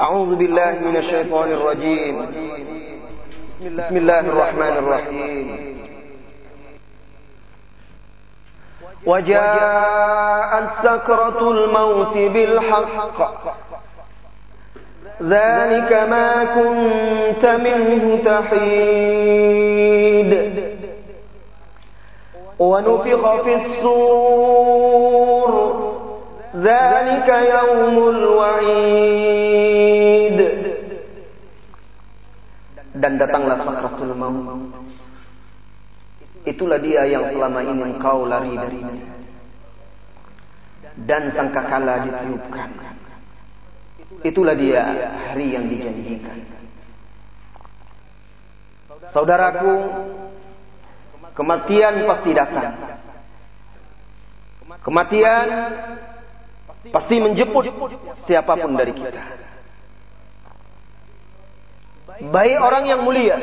أعوذ بالله من الشيطان الرجيم. بسم الله الرحمن الرحيم. وجاءت سكرة الموت بالحق. ذلك ما كنت منه تحيد. ونفخ في الصور. ذلك يوم الوعيد dan datanglah sakratul maut itulah dia yang selama ini engkau lari darinya dan sangkakala ditiupkan itulah dia hari yang dijanjikan saudaraku kematian pasti datang kematian pasti menjemput siapa pun dari kita. Baik orang yang mulia,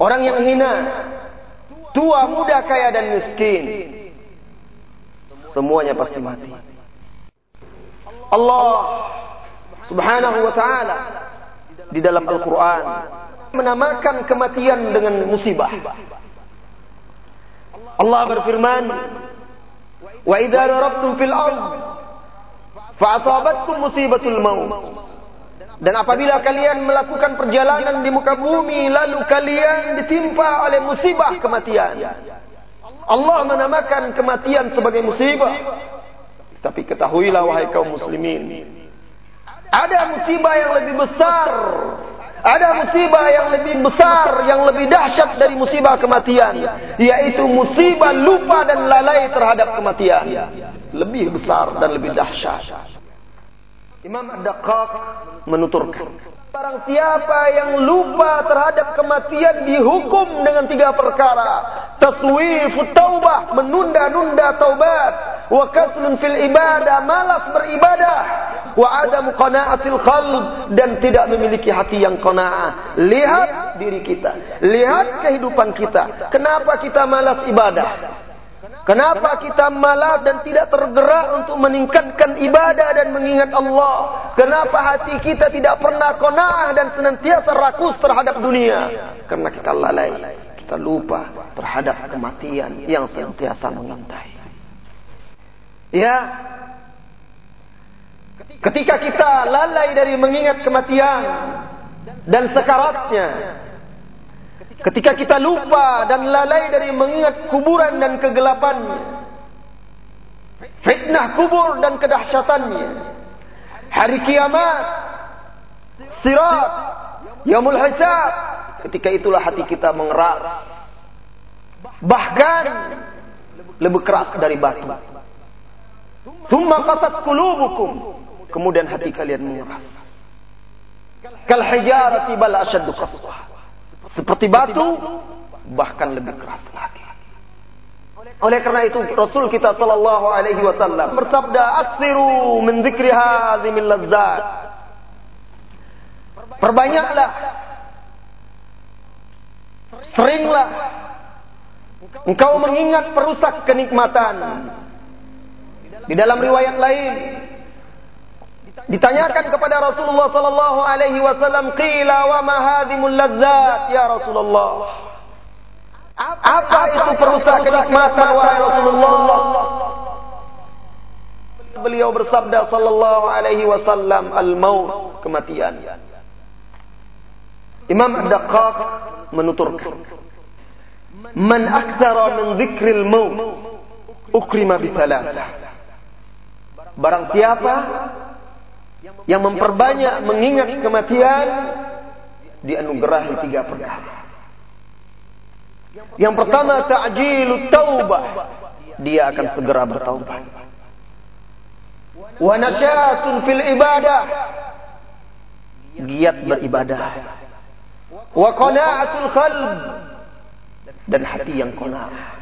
orang yang hina, tua, muda, kaya dan miskin, semuanya pasti mati. Allah Subhanahu wa taala di dalam Al-Qur'an menamakan kematian dengan musibah. Allah berfirman, Wa idza darabtum fil ard fa'asabatkum musibatul maut. Dan apabila kalian melakukan perjalanan di muka bumi lalu kalian ditimpa oleh musibah kematian. Allah menamakan kematian sebagai musibah. Tapi ketahuilah wahai kaum muslimin, ada musibah yang lebih besar ada musibah yang lebih besar, yang lebih dahsyat dari musibah kematian, yaitu musibah lupa dan lalai terhadap kematian. Lebih besar dan lebih dahsyat. Imam Ad-Daqqaq menuturkan, Barang siapa yang lupa terhadap kematian dihukum dengan tiga perkara. Taswifut taubah, menunda-nunda taubat. Wa kaslun fil ibadah, malas beribadah. Wa adam qana'atil qalb dan tidak memiliki hati yang qana'ah. Lihat diri kita, lihat kehidupan kita. Kenapa kita malas ibadah? Kenapa kita malas dan tidak tergerak untuk meningkatkan ibadah dan mengingat Allah? Kenapa hati kita tidak pernah kona'ah dan senantiasa rakus terhadap dunia? Karena kita lalai, kita lupa terhadap kematian yang senantiasa mengintai. Ya, ketika kita lalai dari mengingat kematian dan sekaratnya, Ketika kita lupa dan lalai dari mengingat kuburan dan kegelapannya. Fitnah kubur dan kedahsyatannya. Hari kiamat. Sirat. Yamul hisab. Ketika itulah hati kita mengeras. Bahkan lebih keras dari batu. Thumma qasat kulubukum. Kemudian hati kalian mengeras. Kal hijarati bal qaswah seperti batu bahkan lebih keras lagi. Oleh karena itu Rasul kita sallallahu alaihi wasallam bersabda aksiru min dzikri hadzimil lazzat. Perbanyaklah seringlah engkau mengingat perusak kenikmatan. Di dalam riwayat lain Ditanyakan kepada Rasulullah sallallahu alaihi wasallam, "Qila wa ma hadhimul ladzat ya Rasulullah?" Apa itu perusak kenikmatan wahai Rasulullah? Beliau bersabda sallallahu alaihi wasallam, "Al-maut, kematian." Imam Ad-Daqqaq menuturkan, "Man aktsara min dzikril maut, ukrima bi Barang siapa yang memperbanyak mengingat kematian dianugerahi tiga perkara. Yang pertama ta'jilut taubah. Dia akan segera bertaubat. Wa nasyatun fil ibadah. Giat beribadah. Wa qana'atul qalb. Dan hati yang qana'ah.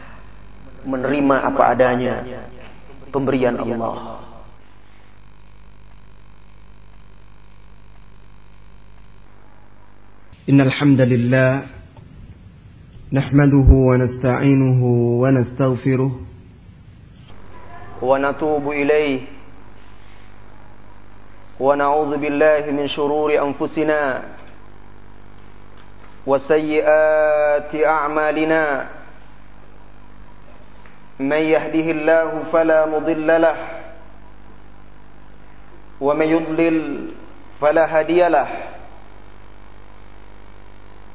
Menerima apa adanya. Pemberian Allah. إن الحمد لله نحمده ونستعينه ونستغفره ونتوب إليه ونعوذ بالله من شرور أنفسنا وسيئات أعمالنا من يهده الله فلا مضل له ومن يضلل فلا هادي له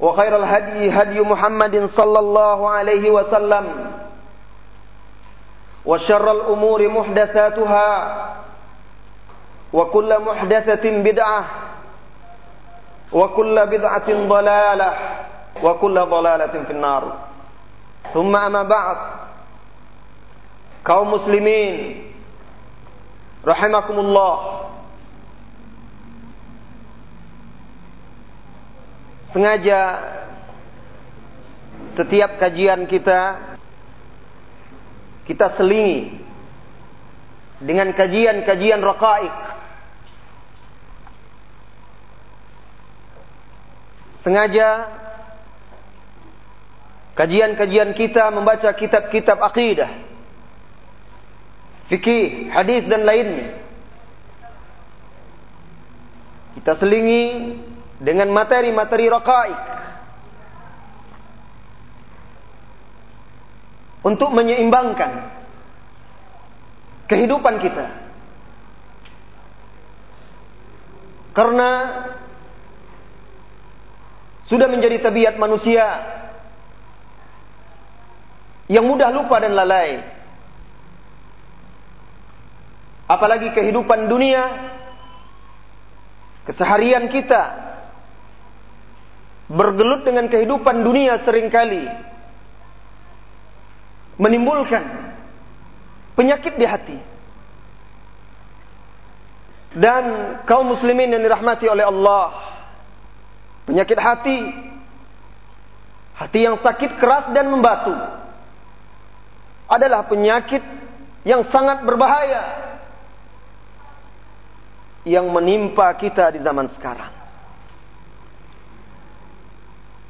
وخير الهدي هدي محمد صلى الله عليه وسلم. وشر الأمور محدثاتها وكل محدثة بدعة وكل بدعة ضلالة وكل ضلالة في النار. ثم أما بعد kaum muslimin rahimakumullah sengaja setiap kajian kita kita selingi dengan kajian-kajian raqaik sengaja kajian-kajian kita membaca kitab-kitab akidah fikih, hadis dan lainnya. Kita selingi dengan materi-materi rakaik untuk menyeimbangkan kehidupan kita. Karena sudah menjadi tabiat manusia yang mudah lupa dan lalai. Apalagi kehidupan dunia, keseharian kita bergelut dengan kehidupan dunia sering kali menimbulkan penyakit di hati. Dan kaum muslimin yang dirahmati oleh Allah, penyakit hati, hati yang sakit keras dan membatu, adalah penyakit yang sangat berbahaya yang menimpa kita di zaman sekarang.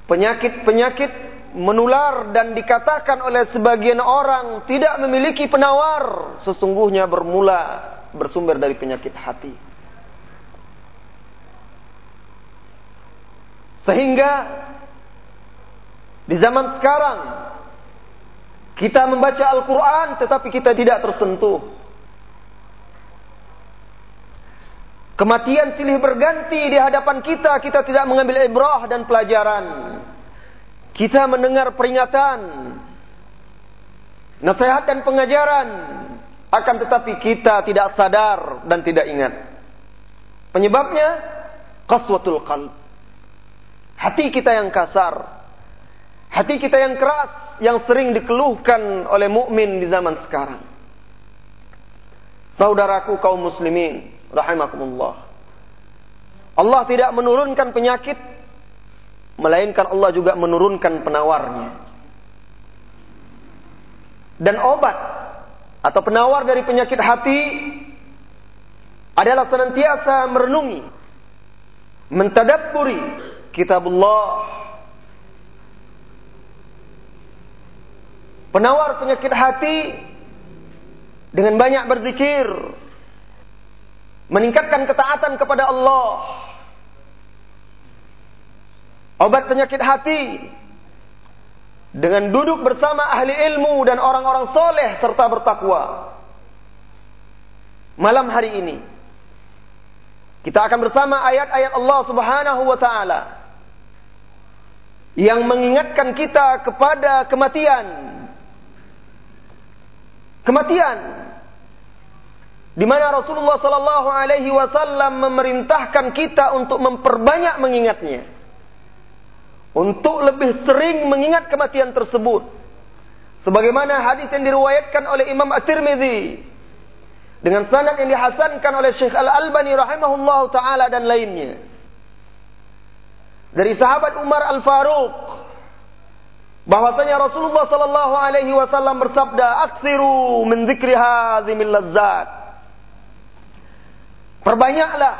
Penyakit-penyakit menular dan dikatakan oleh sebagian orang tidak memiliki penawar. Sesungguhnya bermula bersumber dari penyakit hati. Sehingga di zaman sekarang kita membaca Al-Quran tetapi kita tidak tersentuh. Kematian silih berganti di hadapan kita, kita tidak mengambil ibrah dan pelajaran. Kita mendengar peringatan, nasihat dan pengajaran, akan tetapi kita tidak sadar dan tidak ingat. Penyebabnya qaswatul qalb. Hati kita yang kasar, hati kita yang keras yang sering dikeluhkan oleh mukmin di zaman sekarang. Saudaraku kaum muslimin, rahimakumullah. Allah tidak menurunkan penyakit melainkan Allah juga menurunkan penawarnya. Dan obat atau penawar dari penyakit hati adalah senantiasa merenungi, mentadabburi kitabullah. Penawar penyakit hati dengan banyak berzikir, meningkatkan ketaatan kepada Allah. Obat penyakit hati dengan duduk bersama ahli ilmu dan orang-orang soleh serta bertakwa. Malam hari ini kita akan bersama ayat-ayat Allah Subhanahu wa taala yang mengingatkan kita kepada kematian. Kematian di mana Rasulullah sallallahu alaihi wasallam memerintahkan kita untuk memperbanyak mengingatnya untuk lebih sering mengingat kematian tersebut. Sebagaimana hadis yang diriwayatkan oleh Imam At-Tirmidzi dengan sanad yang dihasankan oleh Syekh Al-Albani rahimahullah taala dan lainnya. Dari sahabat Umar Al-Faruq bahwasanya Rasulullah sallallahu alaihi wasallam bersabda, "Aktsiru min dzikri hadzimil lazzat." Perbanyaklah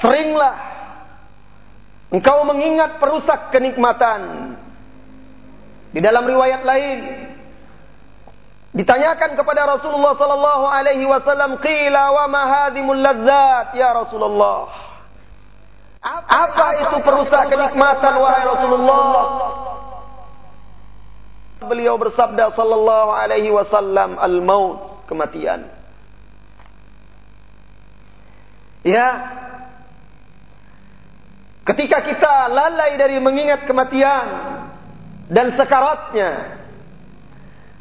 seringlah Engkau mengingat perusak kenikmatan. Di dalam riwayat lain ditanyakan kepada Rasulullah sallallahu alaihi wasallam, "Qila wa ma hadhimul ladzat ya Rasulullah?" Apa, apa itu perusak kenikmatan wahai Rasulullah? Beliau bersabda sallallahu alaihi wasallam, "Al-maut, kematian." Ya, Ketika kita lalai dari mengingat kematian dan sekaratnya.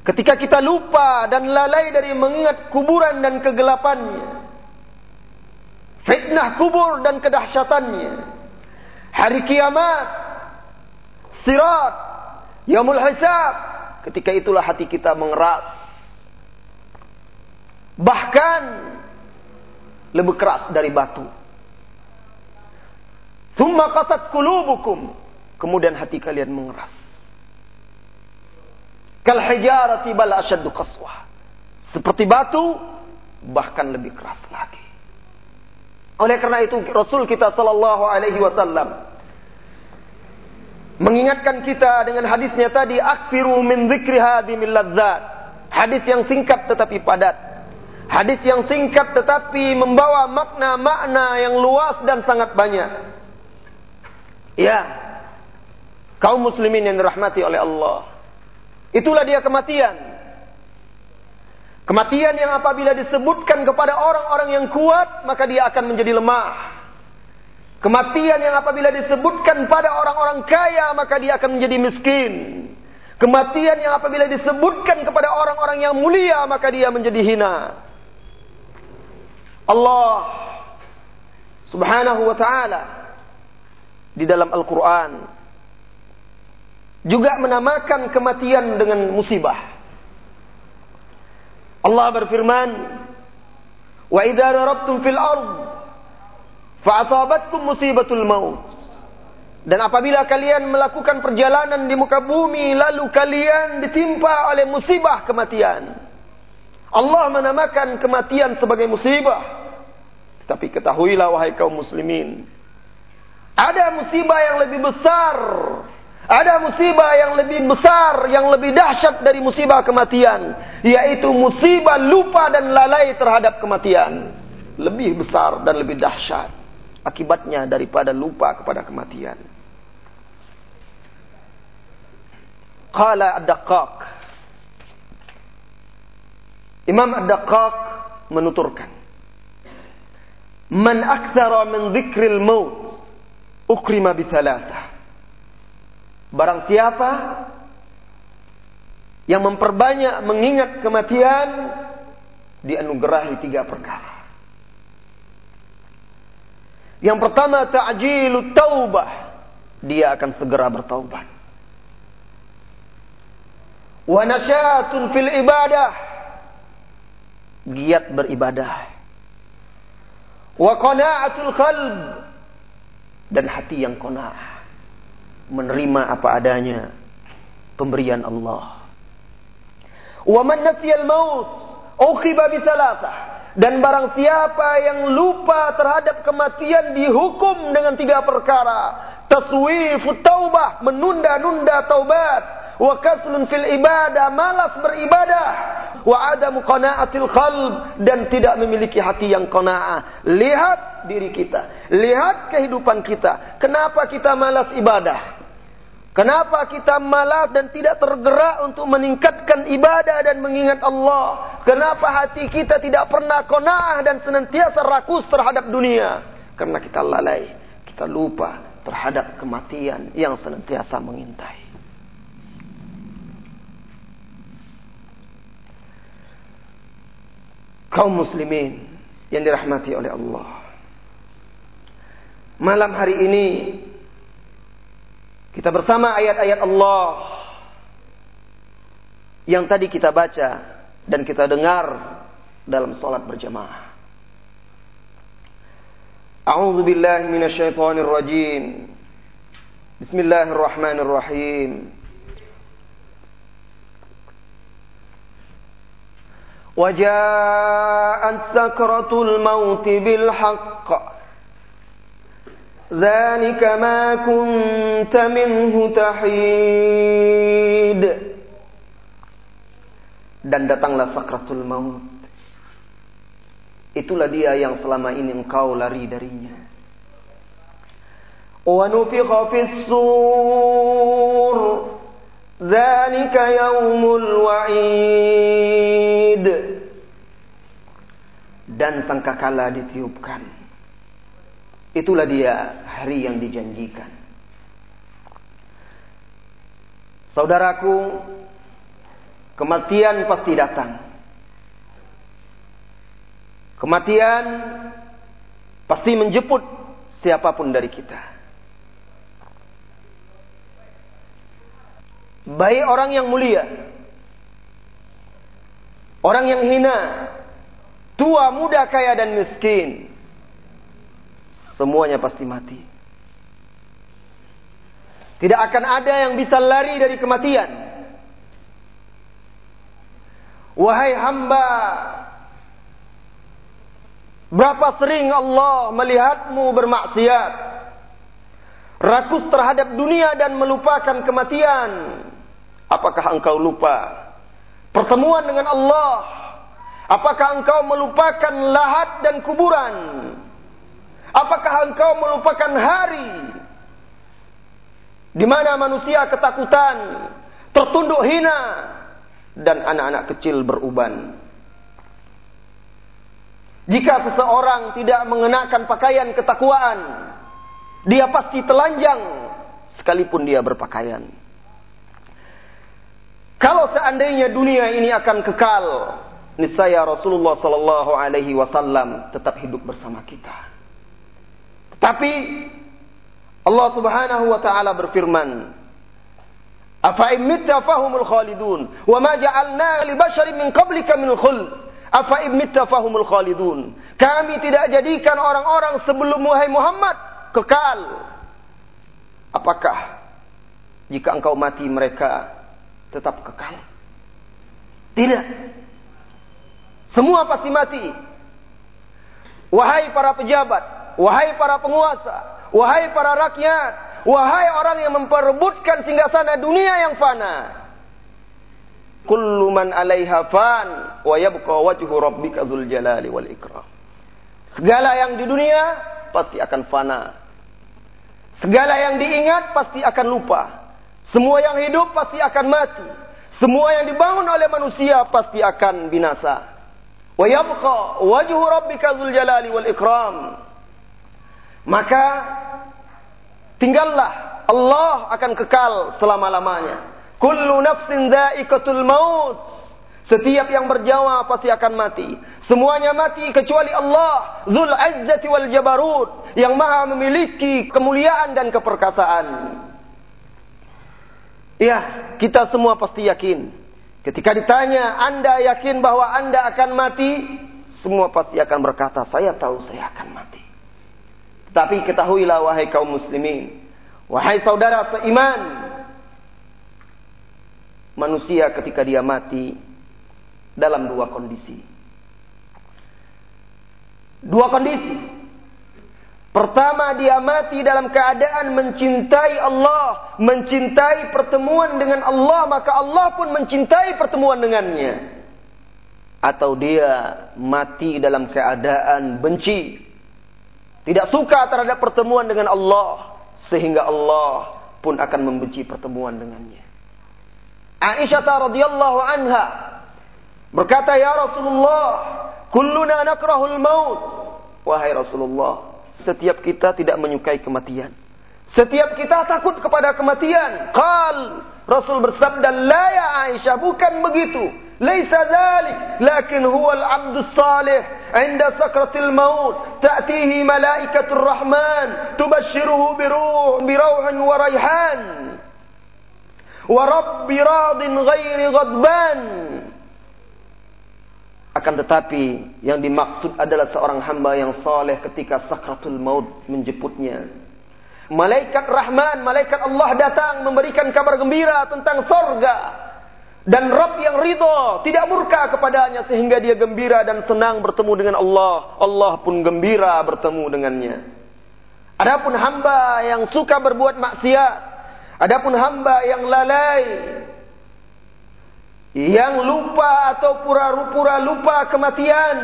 Ketika kita lupa dan lalai dari mengingat kuburan dan kegelapannya. Fitnah kubur dan kedahsyatannya. Hari kiamat. Sirat. Yamul hisab. Ketika itulah hati kita mengeras. Bahkan lebih keras dari batu. Thumma qasat kulubukum. Kemudian hati kalian mengeras. Kal hijarati bal asyaddu qaswah. Seperti batu, bahkan lebih keras lagi. Oleh karena itu Rasul kita sallallahu alaihi wasallam mengingatkan kita dengan hadisnya tadi akfiru min dzikri ladzat. Hadis yang singkat tetapi padat. Hadis yang singkat tetapi membawa makna-makna yang luas dan sangat banyak. Ya. Kaum muslimin yang dirahmati oleh Allah. Itulah dia kematian. Kematian yang apabila disebutkan kepada orang-orang yang kuat, maka dia akan menjadi lemah. Kematian yang apabila disebutkan pada orang-orang kaya, maka dia akan menjadi miskin. Kematian yang apabila disebutkan kepada orang-orang yang mulia, maka dia menjadi hina. Allah subhanahu wa ta'ala di dalam Al-Quran. Juga menamakan kematian dengan musibah. Allah berfirman, Wa idza darabtum fil ard fa'asabatkum musibatul maut. Dan apabila kalian melakukan perjalanan di muka bumi lalu kalian ditimpa oleh musibah kematian. Allah menamakan kematian sebagai musibah. Tapi ketahuilah wahai kaum muslimin, ada musibah yang lebih besar. Ada musibah yang lebih besar, yang lebih dahsyat dari musibah kematian. Yaitu musibah lupa dan lalai terhadap kematian. Lebih besar dan lebih dahsyat. Akibatnya daripada lupa kepada kematian. Qala ad-daqqaq. Imam ad-daqqaq menuturkan. Man akthara min dhikril maut ukrima bisalasa. Barang siapa yang memperbanyak mengingat kematian dianugerahi tiga perkara. Yang pertama ta'jilut taubah. Dia akan segera bertaubat. Wa nasyatun fil ibadah. Giat beribadah. Wa qana'atul qalb dan hati yang kona'ah menerima apa adanya pemberian Allah. Wa man nasiyal maut ukhiba bi. Dan barang siapa yang lupa terhadap kematian dihukum dengan tiga perkara. Taswifut taubah, menunda-nunda taubat. Wa kaslun fil ibadah, malas beribadah. Wa adamu qana'atil qalb. Dan tidak memiliki hati yang qana'ah. Lihat diri kita. Lihat kehidupan kita. Kenapa kita malas ibadah? Kenapa kita malas dan tidak tergerak untuk meningkatkan ibadah dan mengingat Allah? Kenapa hati kita tidak pernah kona'ah dan senantiasa rakus terhadap dunia? Karena kita lalai, kita lupa terhadap kematian yang senantiasa mengintai. Kaum muslimin yang dirahmati oleh Allah. Malam hari ini kita bersama ayat-ayat Allah yang tadi kita baca dan kita dengar dalam salat berjamaah. A'udzu billahi minasyaitonir rajim. Bismillahirrahmanirrahim. وجاءت سكرة الموت بالحق ذلك ما كنت منه تحيد dan datanglah sakratul maut itulah dia yang selama ini engkau lari darinya wa nufikha fis sur dzalika yaumul wa'id dan sangkakala ditiupkan Itulah dia hari yang dijanjikan. Saudaraku, kematian pasti datang. Kematian pasti menjemput siapa pun dari kita. Baik orang yang mulia, orang yang hina, tua, muda, kaya dan miskin, semuanya pasti mati. Tidak akan ada yang bisa lari dari kematian. Wahai hamba, berapa sering Allah melihatmu bermaksiat, rakus terhadap dunia dan melupakan kematian. Apakah engkau lupa pertemuan dengan Allah? Apakah engkau melupakan lahat dan kuburan? Apakah engkau melupakan hari di mana manusia ketakutan, tertunduk hina, dan anak-anak kecil beruban? Jika seseorang tidak mengenakan pakaian ketakwaan, dia pasti telanjang sekalipun dia berpakaian. Kalau seandainya dunia ini akan kekal, niscaya Rasulullah Sallallahu Alaihi Wasallam tetap hidup bersama kita. Tapi Allah Subhanahu wa taala berfirman, "Afa imitta fahumul khalidun, wa ma ja'alna li basharin min qablika min khuld." Afa imitta fahumul khalidun. Kami tidak jadikan orang-orang sebelum Muhammad kekal. Apakah jika engkau mati mereka tetap kekal? Tidak. Semua pasti mati. Wahai para pejabat, Wahai para penguasa, wahai para rakyat, wahai orang yang memperebutkan singgasana dunia yang fana. Kullu man 'alaiha fan wa yabqa wajhu rabbika dzul jalali wal ikram. Segala yang di dunia pasti akan fana. Segala yang diingat pasti akan lupa. Semua yang hidup pasti akan mati. Semua yang dibangun oleh manusia pasti akan binasa. Wa yabqa wajhu rabbika dzul jalali wal ikram. Maka tinggallah Allah akan kekal selama-lamanya. Kullu nafsin dha'iqatul maut. Setiap yang berjawa pasti akan mati. Semuanya mati kecuali Allah. Zul Izzati wal Jabarut. Yang maha memiliki kemuliaan dan keperkasaan. Ya, kita semua pasti yakin. Ketika ditanya, Anda yakin bahwa Anda akan mati? Semua pasti akan berkata, saya tahu saya akan mati. Tapi ketahuilah wahai kaum muslimin, wahai saudara seiman, manusia ketika dia mati dalam dua kondisi. Dua kondisi. Pertama dia mati dalam keadaan mencintai Allah, mencintai pertemuan dengan Allah, maka Allah pun mencintai pertemuan dengannya. Atau dia mati dalam keadaan benci, tidak suka terhadap pertemuan dengan Allah, sehingga Allah pun akan membenci pertemuan dengannya. Aisyah radhiyallahu anha berkata, "Ya Rasulullah, kulluna nakrahul maut." Wahai Rasulullah, setiap kita tidak menyukai kematian. Setiap kita takut kepada kematian. Qal Rasul bersabda, "La ya Aisyah, bukan begitu. Laisa dzalik, lakin huwa al-'abdus salih 'inda sakratil maut, ta'tihi malaikatur rahman, tubashshiruhu biruh, birawhin wa rayhan." Wa rabbi radin ghairi ghadban. Akan tetapi yang dimaksud adalah seorang hamba yang soleh ketika sakratul maut menjemputnya. Malaikat Rahman, malaikat Allah datang memberikan kabar gembira tentang sorga. Dan Rabb yang ridho, tidak murka kepadanya sehingga dia gembira dan senang bertemu dengan Allah. Allah pun gembira bertemu dengannya. Adapun hamba yang suka berbuat maksiat, adapun hamba yang lalai, yang lupa atau pura-pura lupa kematian.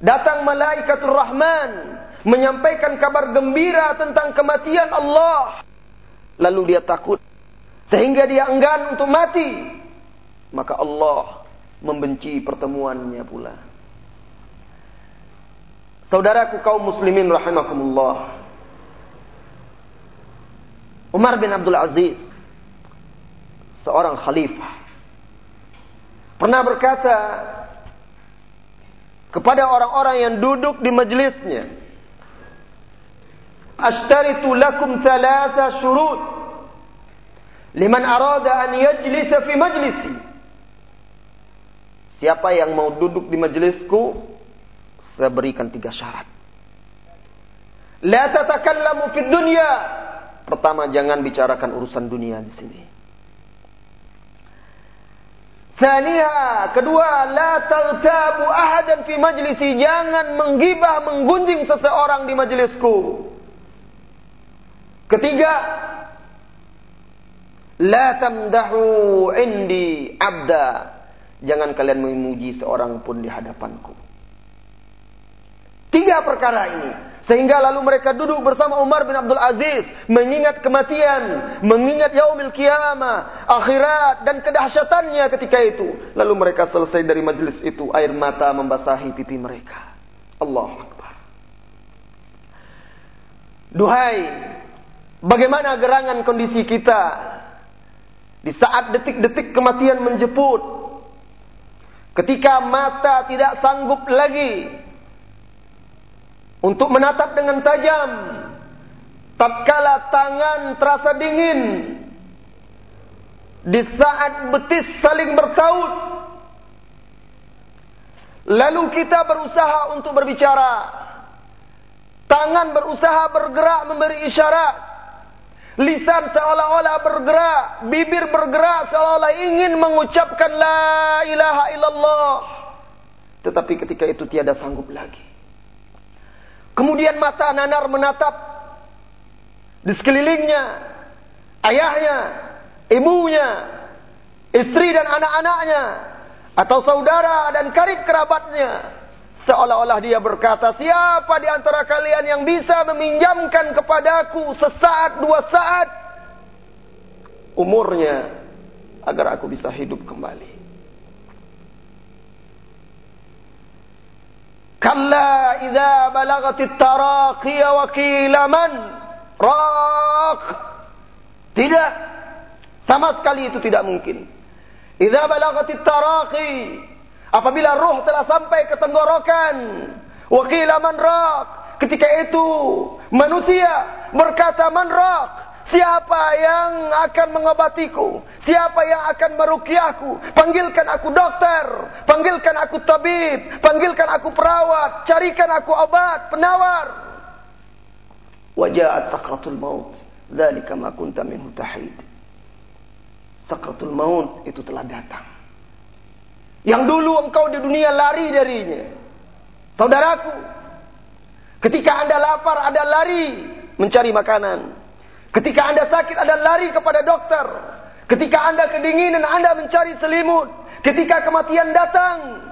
Datang malaikatul rahman menyampaikan kabar gembira tentang kematian Allah. Lalu dia takut sehingga dia enggan untuk mati. Maka Allah membenci pertemuannya pula. Saudaraku kaum muslimin rahimakumullah. Umar bin Abdul Aziz seorang khalifah pernah berkata kepada orang-orang yang duduk di majelisnya, "Ashtaritu lakum thalatha syurut liman arada an yajlisa fi majlisi." Siapa yang mau duduk di majelisku, saya berikan tiga syarat. La tatakallamu fid dunya. Pertama, jangan bicarakan urusan dunia di sini. Thaniha, kedua, la taghtabu ahadan fi majlisi. Jangan menggibah, menggunjing seseorang di majelisku. Ketiga, la tamdahu indi abda. Jangan kalian memuji seorang pun di hadapanku. Tiga perkara ini sehingga lalu mereka duduk bersama Umar bin Abdul Aziz, mengingat kematian, mengingat yaumil kiamah, akhirat dan kedahsyatannya ketika itu. Lalu mereka selesai dari majelis itu, air mata membasahi pipi mereka. Allah Akbar. Duhai, bagaimana gerangan kondisi kita di saat detik-detik kematian menjemput? Ketika mata tidak sanggup lagi untuk menatap dengan tajam. Tatkala tangan terasa dingin. Di saat betis saling bertaut lalu kita berusaha untuk berbicara. Tangan berusaha bergerak memberi isyarat. Lisan seolah-olah bergerak. Bibir bergerak seolah-olah ingin mengucapkan la ilaha illallah. Tetapi ketika itu tiada sanggup lagi Kemudian mata nanar menatap di sekelilingnya, ayahnya, ibunya, istri dan anak-anaknya, atau saudara dan karib kerabatnya. Seolah-olah dia berkata, siapa di antara kalian yang bisa meminjamkan kepadaku sesaat dua saat umurnya agar aku bisa hidup kembali. Kalla idza balagatit taraqi wa qila man raq. Tidak. Sama sekali itu tidak mungkin. Idza balagatit taraqi apabila ruh telah sampai ke tenggorokan wa qila man raq. Ketika itu manusia berkata man raq. Siapa yang akan mengobatiku? Siapa yang akan merukiahku? Panggilkan aku dokter, panggilkan aku tabib, panggilkan aku perawat, carikan aku obat, penawar. Wajahat sakratul maut. Dzalika ma kunta minhu tahid. Sakratul maut itu telah datang. Yang dulu engkau di dunia lari darinya. Saudaraku, Ketika Anda lapar, Anda lari mencari makanan. Ketika Anda sakit, Anda lari kepada dokter. Ketika Anda kedinginan, Anda mencari selimut. Ketika kematian datang,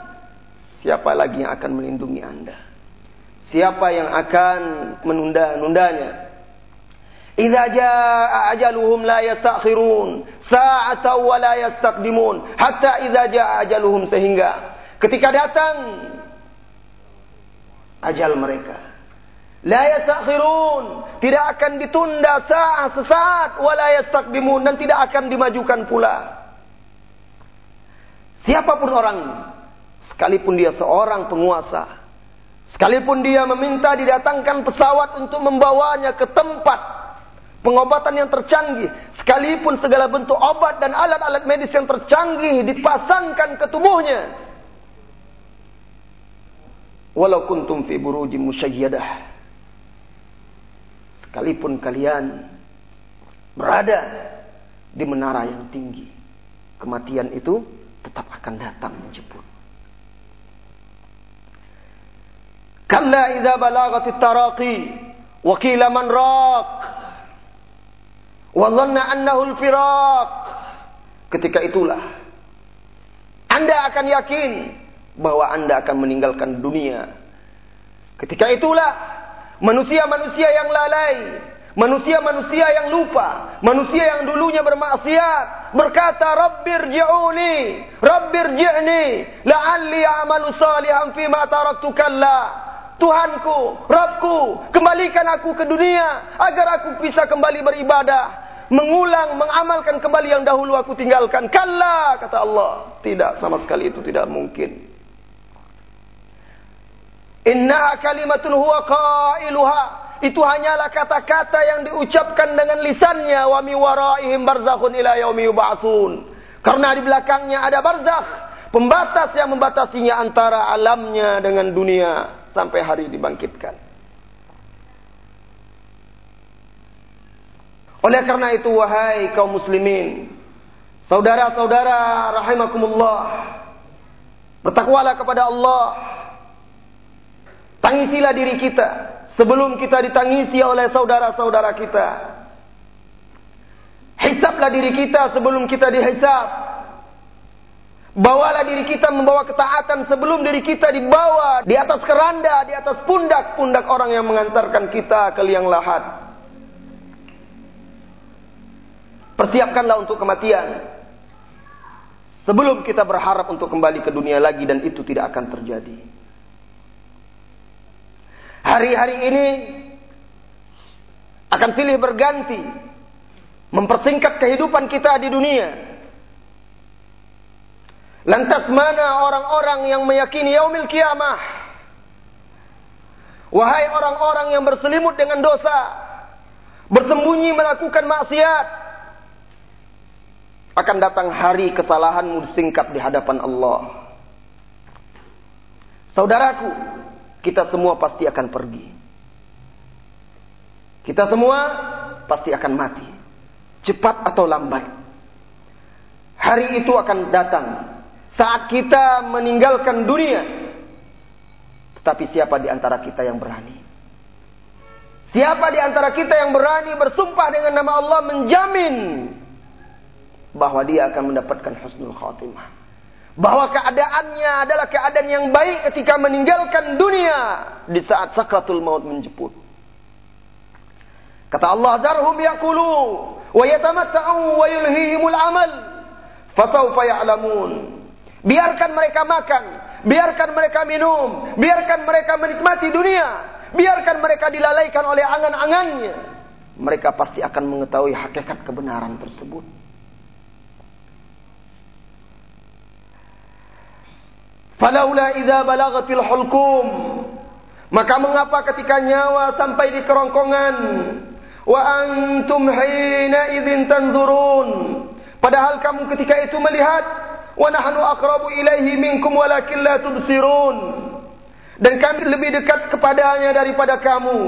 siapa lagi yang akan melindungi Anda? Siapa yang akan menunda-nundanya? Idza jaa ajaluhum la yastakhirun sa'atan wa la yastaqdimun hatta idza jaa ajaluhum sehingga ketika datang ajal mereka la yastakhirun. Tidak akan ditunda saat sesaat. Wa la yastaqdimun dan tidak akan dimajukan pula. Siapa pun orang sekalipun dia seorang penguasa. Sekalipun dia meminta didatangkan pesawat untuk membawanya ke tempat Pengobatan yang tercanggih, sekalipun segala bentuk obat dan alat-alat medis yang tercanggih dipasangkan ke tubuhnya. Walau kuntum fi burujim musyayyadah. Sekalipun kalian berada di menara yang tinggi, kematian itu tetap akan datang menjemput. Kalla idza balagatit taraqi wa qila man raq Wadhanna annahu al-firaq. Ketika itulah Anda akan yakin bahwa Anda akan meninggalkan dunia. Ketika itulah manusia-manusia yang lalai, manusia-manusia yang lupa, manusia yang dulunya bermaksiat berkata rabbirji'uni, rabbirji'ni la'alli a'malu salihan fima taraktu kalla. Tuhanku, Rabbku, kembalikan aku ke dunia agar aku bisa kembali beribadah mengulang, mengamalkan kembali yang dahulu aku tinggalkan. Kalla, kata Allah. Tidak, sama sekali itu tidak mungkin. Inna kalimatun huwa qailuha. Itu hanyalah kata-kata yang diucapkan dengan lisannya. Wa mi waraihim barzakhun ila yaumi yub'atsun. Karena di belakangnya ada barzakh. Pembatas yang membatasinya antara alamnya dengan dunia. Sampai hari dibangkitkan. Oleh karena itu wahai kaum muslimin, saudara-saudara rahimakumullah, bertakwalah kepada Allah. Tangisilah diri kita sebelum kita ditangisi oleh saudara-saudara kita. Hisablah diri kita sebelum kita dihisab. Bawalah diri kita membawa ketaatan sebelum diri kita dibawa di atas keranda, di atas pundak-pundak orang yang mengantarkan kita ke liang lahat. Persiapkanlah untuk kematian. Sebelum kita berharap untuk kembali ke dunia lagi dan itu tidak akan terjadi. Hari-hari ini akan silih berganti. Mempersingkat kehidupan kita di dunia. Lantas mana orang-orang yang meyakini yaumil kiamah? Wahai orang-orang yang berselimut dengan dosa. Bersembunyi melakukan maksiat akan datang hari kesalahanmu disingkap di hadapan Allah. Saudaraku, kita semua pasti akan pergi. Kita semua pasti akan mati. Cepat atau lambat. Hari itu akan datang saat kita meninggalkan dunia. Tetapi siapa di antara kita yang berani? Siapa di antara kita yang berani bersumpah dengan nama Allah menjamin bahwa dia akan mendapatkan husnul khatimah. Bahwa keadaannya adalah keadaan yang baik ketika meninggalkan dunia di saat sakratul maut menjemput. Kata Allah, "Darhum yakulu wa yatamatta'u wa yulhihimul amal, fasawfa ya'lamun." Biarkan mereka makan, biarkan mereka minum, biarkan mereka menikmati dunia, biarkan mereka dilalaikan oleh angan-angannya. Mereka pasti akan mengetahui hakikat kebenaran tersebut. Falaula idza balagatil hulkum maka mengapa ketika nyawa sampai di kerongkongan? Wa antum hina idzin tanzurun. Padahal kamu ketika itu melihat wa nahnu aqrabu ilaihi minkum walakin la tubsirun. Dan kami lebih dekat kepadanya daripada kamu.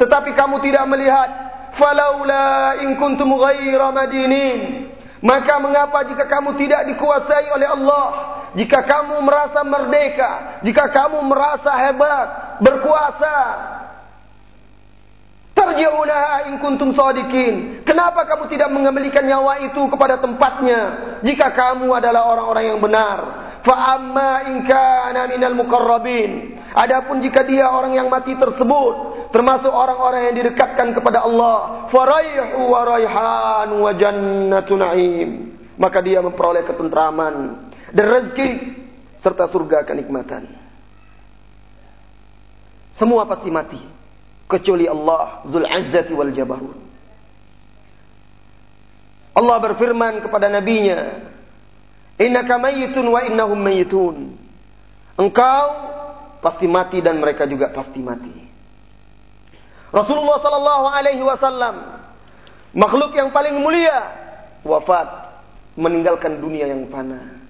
Tetapi kamu tidak melihat. Falaula in kuntum ghaira madinin maka mengapa jika kamu tidak dikuasai oleh Allah? Jika kamu merasa merdeka, jika kamu merasa hebat, berkuasa, tarji'unaha in kuntum sadiqin. Kenapa kamu tidak mengembalikan nyawa itu kepada tempatnya jika kamu adalah orang-orang yang benar? Fa amma in kana minal. Adapun jika dia orang yang mati tersebut termasuk orang-orang yang didekatkan kepada Allah, faraihu wa raihan wa jannatu na'im. Maka dia memperoleh ketentraman dan rezeki serta surga kenikmatan. Semua pasti mati kecuali Allah Zul Izzati wal Jabarut. Allah berfirman kepada nabinya, "Innaka mayyitun wa innahum mayyitun." Engkau pasti mati dan mereka juga pasti mati. Rasulullah sallallahu alaihi wasallam makhluk yang paling mulia wafat meninggalkan dunia yang fana.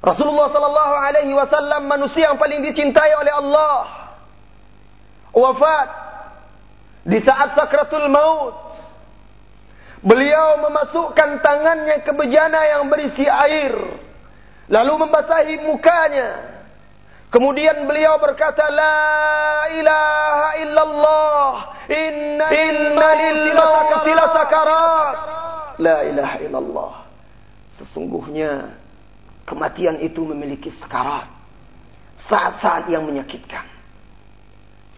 Rasulullah sallallahu alaihi wasallam manusia yang paling dicintai oleh Allah wafat di saat sakratul maut. Beliau memasukkan tangannya ke bejana yang berisi air. Lalu membasahi mukanya. Kemudian beliau berkata, La ilaha illallah, inna, inna lil mauti sakarat. La ilaha illallah. Sesungguhnya kematian itu memiliki sekarat. Saat-saat yang menyakitkan.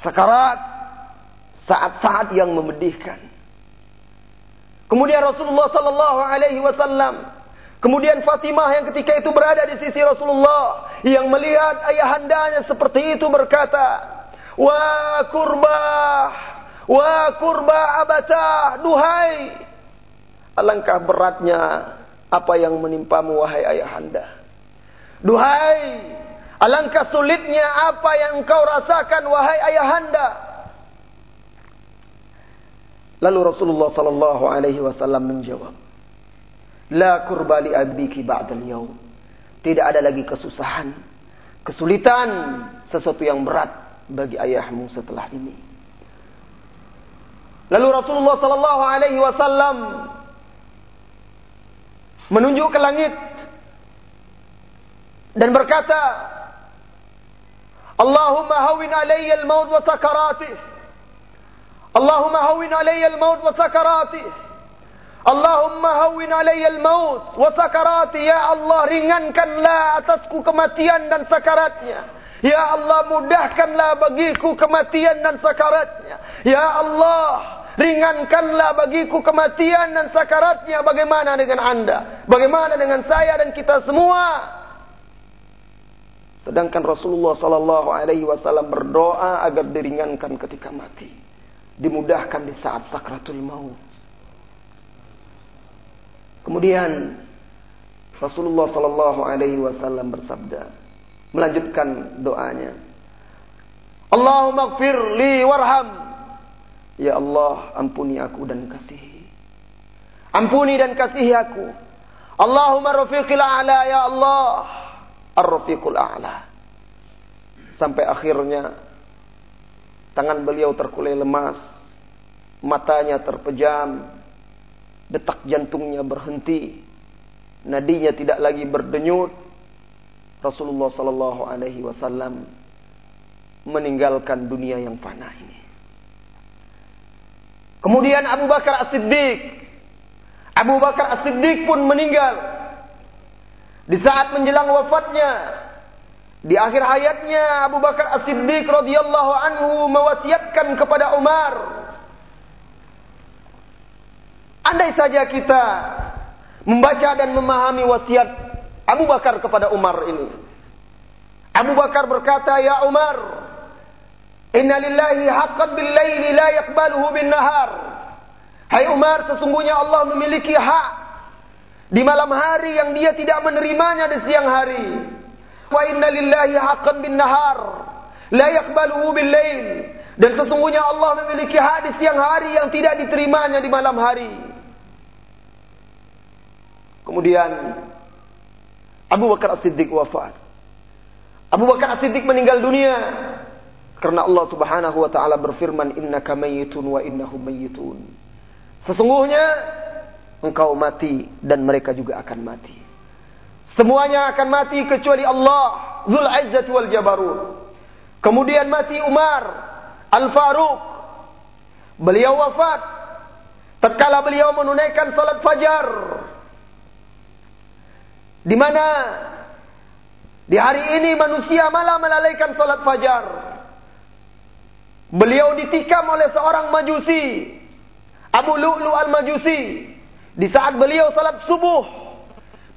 Sakarat saat-saat yang memedihkan. Kemudian Rasulullah sallallahu alaihi wasallam Kemudian Fatimah yang ketika itu berada di sisi Rasulullah yang melihat ayahandanya seperti itu berkata, "Wa kurbah, wa kurbah abatah, duhai alangkah beratnya apa yang menimpamu wahai ayahanda. Duhai Alangkah sulitnya apa yang kau rasakan wahai ayahanda. Lalu Rasulullah sallallahu alaihi wasallam menjawab, La kurba li abiki ba'dal yaum. Tidak ada lagi kesusahan, kesulitan, sesuatu yang berat bagi ayahmu setelah ini. Lalu Rasulullah sallallahu alaihi wasallam menunjuk ke langit dan berkata, "Allahumma hawin alayya al-maut wa sakaratih. Allahumma hawin alayya al-maut wa sakaratih." Allahumma hawin alayya al-maut wa sakarati ya Allah ringankanlah atasku kematian dan sakaratnya. Ya Allah mudahkanlah bagiku kematian dan sakaratnya. Ya Allah ringankanlah bagiku kematian dan sakaratnya. Bagaimana dengan anda? Bagaimana dengan saya dan kita semua? Sedangkan Rasulullah Sallallahu Alaihi Wasallam berdoa agar diringankan ketika mati, dimudahkan di saat sakratul maut. Kemudian Rasulullah Sallallahu Alaihi Wasallam bersabda, melanjutkan doanya. Allahumma gfir li warham. Ya Allah, ampuni aku dan kasihi. Ampuni dan kasihi aku. Allahumma rafiqil a'la ya Allah. Ar-Rafiqul A'la. Sampai akhirnya tangan beliau terkulai lemas, matanya terpejam, detak jantungnya berhenti, nadinya tidak lagi berdenyut. Rasulullah sallallahu alaihi wasallam meninggalkan dunia yang fana ini. Kemudian Abu Bakar As-Siddiq Abu Bakar As-Siddiq pun meninggal di saat menjelang wafatnya, di akhir hayatnya Abu Bakar As-Siddiq radhiyallahu anhu mewasiatkan kepada Umar, andai saja kita membaca dan memahami wasiat Abu Bakar kepada Umar ini. Abu Bakar berkata, "Ya Umar, inna lillahi haqqan bil laili la yaqbaluhu bin nahar." Hai Umar, sesungguhnya Allah memiliki hak di malam hari yang dia tidak menerimanya di siang hari. Wa inna lillahi haqqan bin nahar la yaqbaluhu bil lail. Dan sesungguhnya Allah memiliki hak di siang hari yang tidak diterimanya di malam hari. Kemudian Abu Bakar As-Siddiq wafat. Abu Bakar As-Siddiq meninggal dunia karena Allah Subhanahu wa taala berfirman innaka mayyitun wa innahum mayyitun. Sesungguhnya engkau mati dan mereka juga akan mati. Semuanya akan mati kecuali Allah, Zul Izzati wal Jabarut. Kemudian mati Umar, Al-Faruq, beliau wafat tatkala beliau menunaikan salat fajar di mana di hari ini manusia malah melalaikan salat fajar. Beliau ditikam oleh seorang majusi Abu Lu'lu al-Majusi. Di saat beliau salat subuh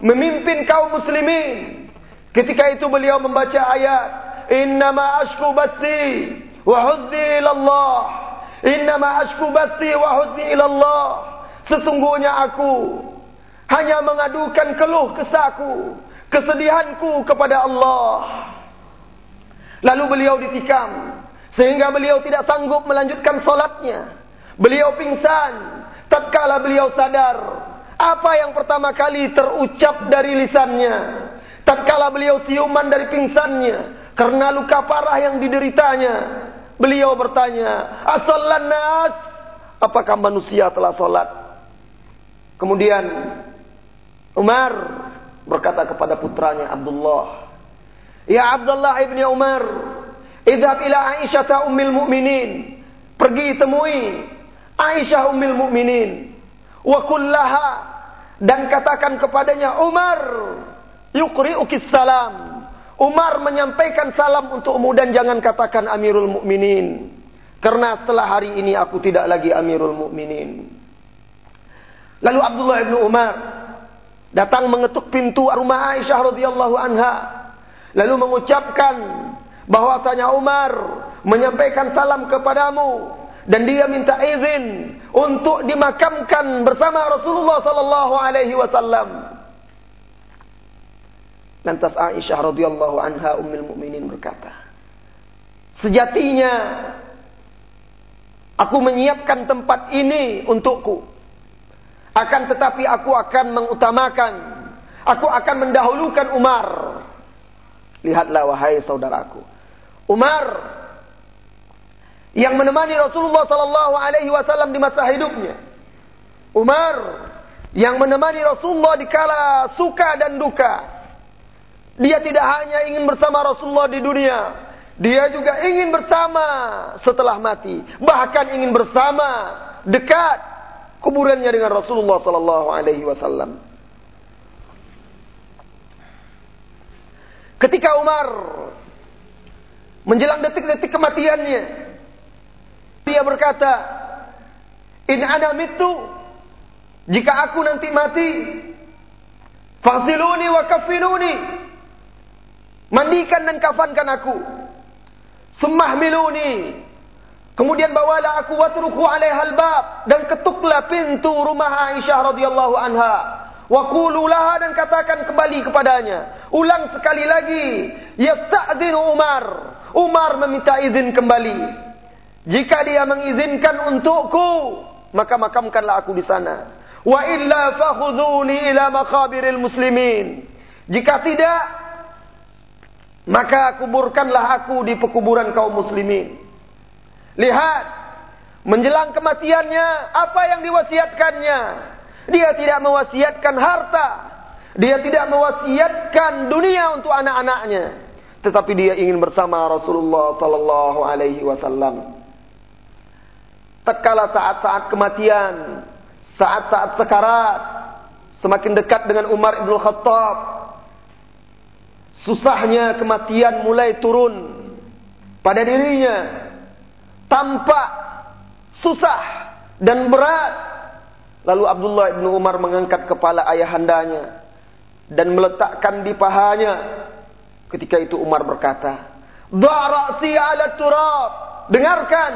memimpin kaum muslimin. Ketika itu beliau membaca ayat innama ashku batti wa huzni ila Allah. Innama ashku batti wa huzni ila Allah. Sesungguhnya aku hanya mengadukan keluh kesaku kesedihanku kepada Allah lalu beliau ditikam sehingga beliau tidak sanggup melanjutkan salatnya Beliau pingsan. Tatkala beliau sadar. Apa yang pertama kali terucap dari lisannya. Tatkala beliau siuman dari pingsannya. Karena luka parah yang dideritanya. Beliau bertanya. Asallan nas. Apakah manusia telah solat? Kemudian. Umar berkata kepada putranya Abdullah. Ya Abdullah ibni Umar. Idhab ila Aisyah ummil mu'minin. Pergi temui Aisyah ummul mukminin wa kullaha dan katakan kepadanya Umar yuqri'uki salam Umar menyampaikan salam untukmu dan jangan katakan Amirul Mukminin karena setelah hari ini aku tidak lagi Amirul Mukminin Lalu Abdullah bin Umar datang mengetuk pintu rumah Aisyah radhiyallahu anha lalu mengucapkan bahwasanya Umar menyampaikan salam kepadamu dan dia minta izin untuk dimakamkan bersama Rasulullah sallallahu alaihi wasallam. Lantas Aisyah radhiyallahu anha ummul mukminin berkata, "Sejatinya aku menyiapkan tempat ini untukku. Akan tetapi aku akan mengutamakan, aku akan mendahulukan Umar. Lihatlah wahai saudaraku. Umar yang menemani Rasulullah sallallahu alaihi wasallam di masa hidupnya. Umar yang menemani Rasulullah di kala suka dan duka. Dia tidak hanya ingin bersama Rasulullah di dunia, dia juga ingin bersama setelah mati, bahkan ingin bersama dekat kuburannya dengan Rasulullah sallallahu alaihi wasallam. Ketika Umar menjelang detik-detik kematiannya, dia berkata, In ana mitu, jika aku nanti mati, fasiluni wa kafinuni, mandikan dan kafankan aku. Sumahmiluni, Kemudian bawalah aku watruku alaiha albab dan ketuklah pintu rumah Aisyah radhiyallahu anha. Wa qulu laha dan katakan kembali kepadanya. Ulang sekali lagi, yasta'dzinu Umar. Umar meminta izin kembali. Jika dia mengizinkan untukku, maka makamkanlah aku di sana. Wa illa fakhudhuni ila maqabiril muslimin. Jika tidak, maka kuburkanlah aku di pekuburan kaum muslimin. Lihat, menjelang kematiannya, apa yang diwasiatkannya? Dia tidak mewasiatkan harta. Dia tidak mewasiatkan dunia untuk anak-anaknya. Tetapi dia ingin bersama Rasulullah sallallahu alaihi wasallam tatkala saat-saat kematian, saat-saat sekarat, semakin dekat dengan Umar Ibn Khattab, susahnya kematian mulai turun pada dirinya, tampak susah dan berat. Lalu Abdullah Ibn Umar mengangkat kepala ayahandanya dan meletakkan di pahanya. Ketika itu Umar berkata, Da'ra'si ala turab. Dengarkan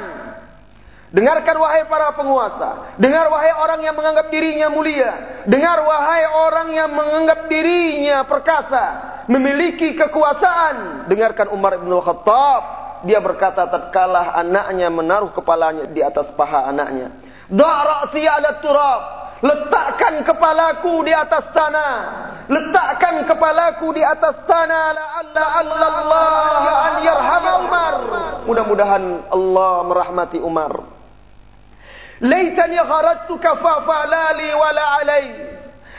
Dengarkan wahai para penguasa. Dengar wahai orang yang menganggap dirinya mulia. Dengar wahai orang yang menganggap dirinya perkasa. Memiliki kekuasaan. Dengarkan Umar bin Khattab. Dia berkata tatkala anaknya menaruh kepalanya di atas paha anaknya. Da'ra'si ala turab. Letakkan kepalaku di atas tanah. Letakkan kepalaku di atas tanah. La'alla Allah an yarhama Umar. Mudah-mudahan Allah merahmati Umar. Laitani kharajtu kafafa lali wala alai.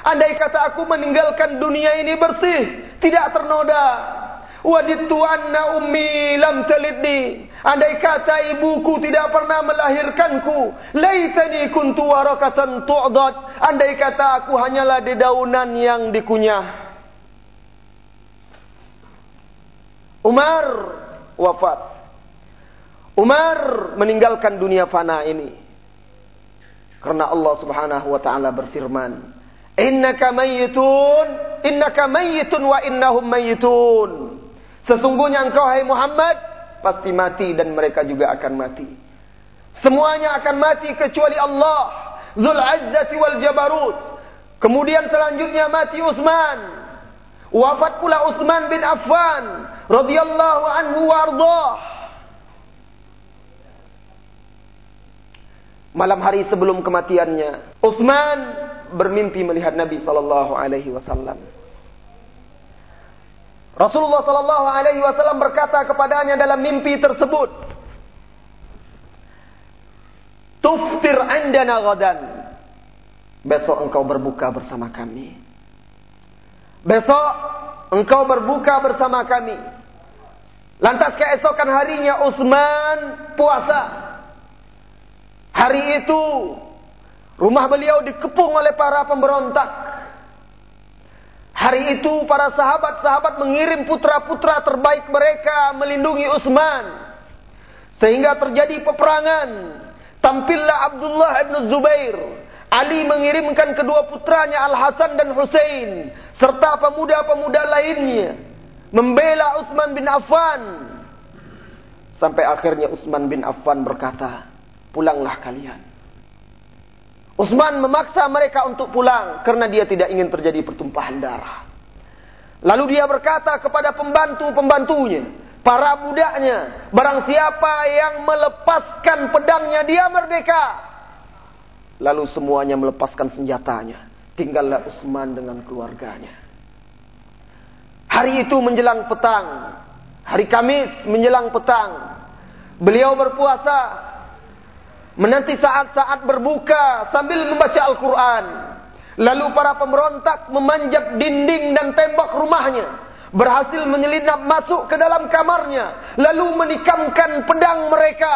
Andai kata aku meninggalkan dunia ini bersih, tidak ternoda. Wadittu anna ummi lam talidni. Andai kata ibuku tidak pernah melahirkanku. Laitani kuntu warakatan tu'dad. Andai kata aku hanyalah dedaunan yang dikunyah. Umar wafat. Umar meninggalkan dunia fana ini. Karena Allah Subhanahu wa taala berfirman, "Innaka mayyitun, innaka mayyitun wa innahum mayyitun." Sesungguhnya engkau hai Muhammad pasti mati dan mereka juga akan mati. Semuanya akan mati kecuali Allah, Zul Azzati wal Jabarut. Kemudian selanjutnya mati Utsman. Wafat pula Utsman bin Affan radhiyallahu anhu warḍah. Malam hari sebelum kematiannya, Utsman bermimpi melihat Nabi sallallahu alaihi wasallam. Rasulullah sallallahu alaihi wasallam berkata kepadanya dalam mimpi tersebut, "Tuftir indana ghadan." Besok engkau berbuka bersama kami. Besok engkau berbuka bersama kami. Lantas keesokan harinya Utsman puasa. Hari itu rumah beliau dikepung oleh para pemberontak. Hari itu para sahabat-sahabat mengirim putra-putra terbaik mereka melindungi Utsman. Sehingga terjadi peperangan. Tampillah Abdullah bin Zubair. Ali mengirimkan kedua putranya Al-Hasan dan Hussein. Serta pemuda-pemuda lainnya. Membela Utsman bin Affan. Sampai akhirnya Utsman bin Affan berkata, Pulanglah kalian. Utsman memaksa mereka untuk pulang karena dia tidak ingin terjadi pertumpahan darah. Lalu dia berkata kepada pembantu-pembantunya, para budaknya, barang siapa yang melepaskan pedangnya dia merdeka. Lalu semuanya melepaskan senjatanya. Tinggallah Utsman dengan keluarganya. Hari itu menjelang petang. Hari Kamis menjelang petang. Beliau berpuasa menanti saat-saat berbuka sambil membaca Al-Quran. Lalu para pemberontak memanjat dinding dan tembok rumahnya. Berhasil menyelinap masuk ke dalam kamarnya. Lalu menikamkan pedang mereka.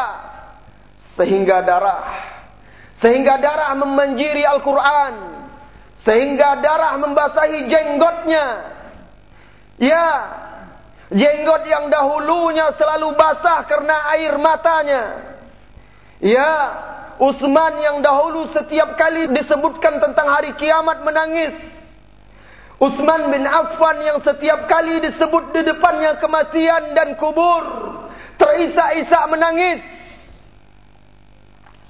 Sehingga darah. Sehingga darah memanjiri Al-Quran. Sehingga darah membasahi jenggotnya. Ya. Jenggot yang dahulunya selalu basah karena air matanya. Ya, Utsman yang dahulu setiap kali disebutkan tentang hari kiamat menangis. Utsman bin Affan yang setiap kali disebut di depannya kematian dan kubur, terisak-isak menangis.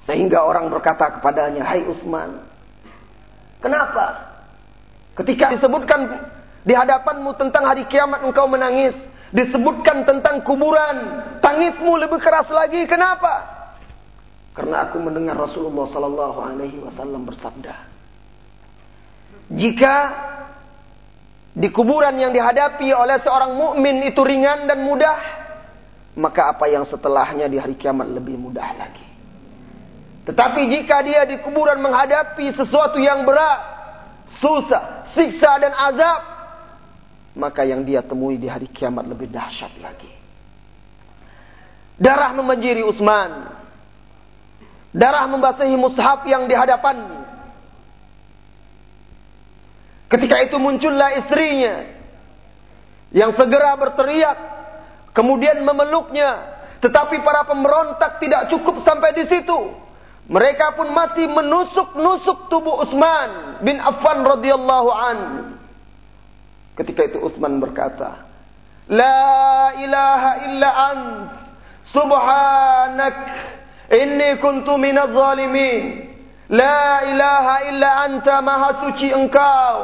Sehingga orang berkata kepadanya, "Hai Utsman, kenapa? Ketika disebutkan di hadapanmu tentang hari kiamat engkau menangis, disebutkan tentang kuburan, tangismu lebih keras lagi. Kenapa?" Karena aku mendengar Rasulullah sallallahu alaihi wasallam bersabda, "Jika di kuburan yang dihadapi oleh seorang mukmin itu ringan dan mudah, maka apa yang setelahnya di hari kiamat lebih mudah lagi. Tetapi jika dia di kuburan menghadapi sesuatu yang berat, susah, siksa dan azab, maka yang dia temui di hari kiamat lebih dahsyat lagi." Darah memanjiri Utsman Darah membasahi mushaf yang di hadapannya. Ketika itu muncullah istrinya yang segera berteriak, kemudian memeluknya. Tetapi para pemberontak tidak cukup sampai di situ. Mereka pun masih menusuk-nusuk tubuh Utsman bin Affan radhiyallahu an. Ketika itu Utsman berkata, "La ilaha illa ant, subhanak." Inni kuntu minaz zalimin. La ilaha illa anta maha suci engkau.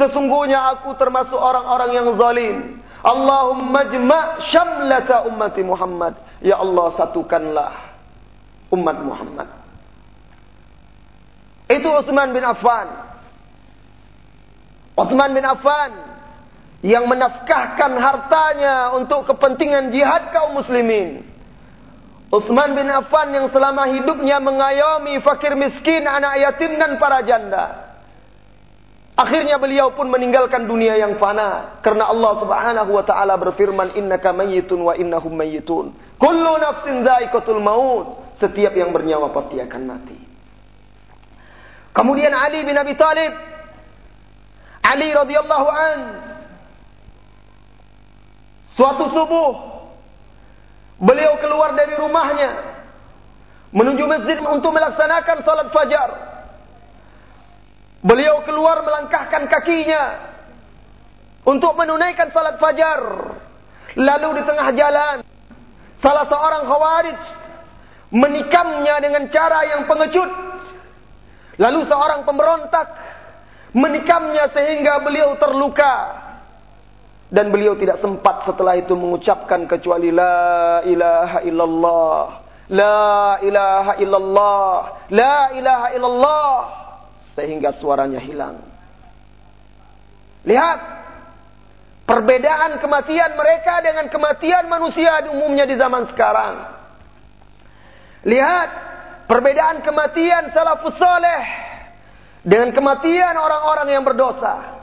Sesungguhnya aku termasuk orang-orang yang zalim. Allahumma jma' syamlata ummati Muhammad. Ya Allah satukanlah umat Muhammad. Itu Utsman bin Affan. Utsman bin Affan yang menafkahkan hartanya untuk kepentingan jihad kaum muslimin. Utsman bin Affan yang selama hidupnya mengayomi fakir miskin, anak yatim dan para janda. Akhirnya beliau pun meninggalkan dunia yang fana karena Allah Subhanahu wa taala berfirman innaka mayyitun wa innahum mayyitun. Kullu nafsin dha'iqatul maut. Setiap yang bernyawa pasti akan mati. Kemudian Ali bin Abi Thalib Ali radhiyallahu an Suatu subuh beliau keluar dari rumahnya menuju masjid untuk melaksanakan salat fajar. Beliau keluar melangkahkan kakinya untuk menunaikan salat fajar. Lalu di tengah jalan, salah seorang khawarij menikamnya dengan cara yang pengecut. Lalu seorang pemberontak menikamnya sehingga beliau terluka. Dan beliau tidak sempat setelah itu mengucapkan kecuali La ilaha illallah. La ilaha illallah. La ilaha illallah sehingga suaranya hilang. Lihat perbedaan kematian mereka dengan kematian manusia umumnya di zaman sekarang. Lihat perbedaan kematian salafus saleh dengan kematian orang-orang yang berdosa.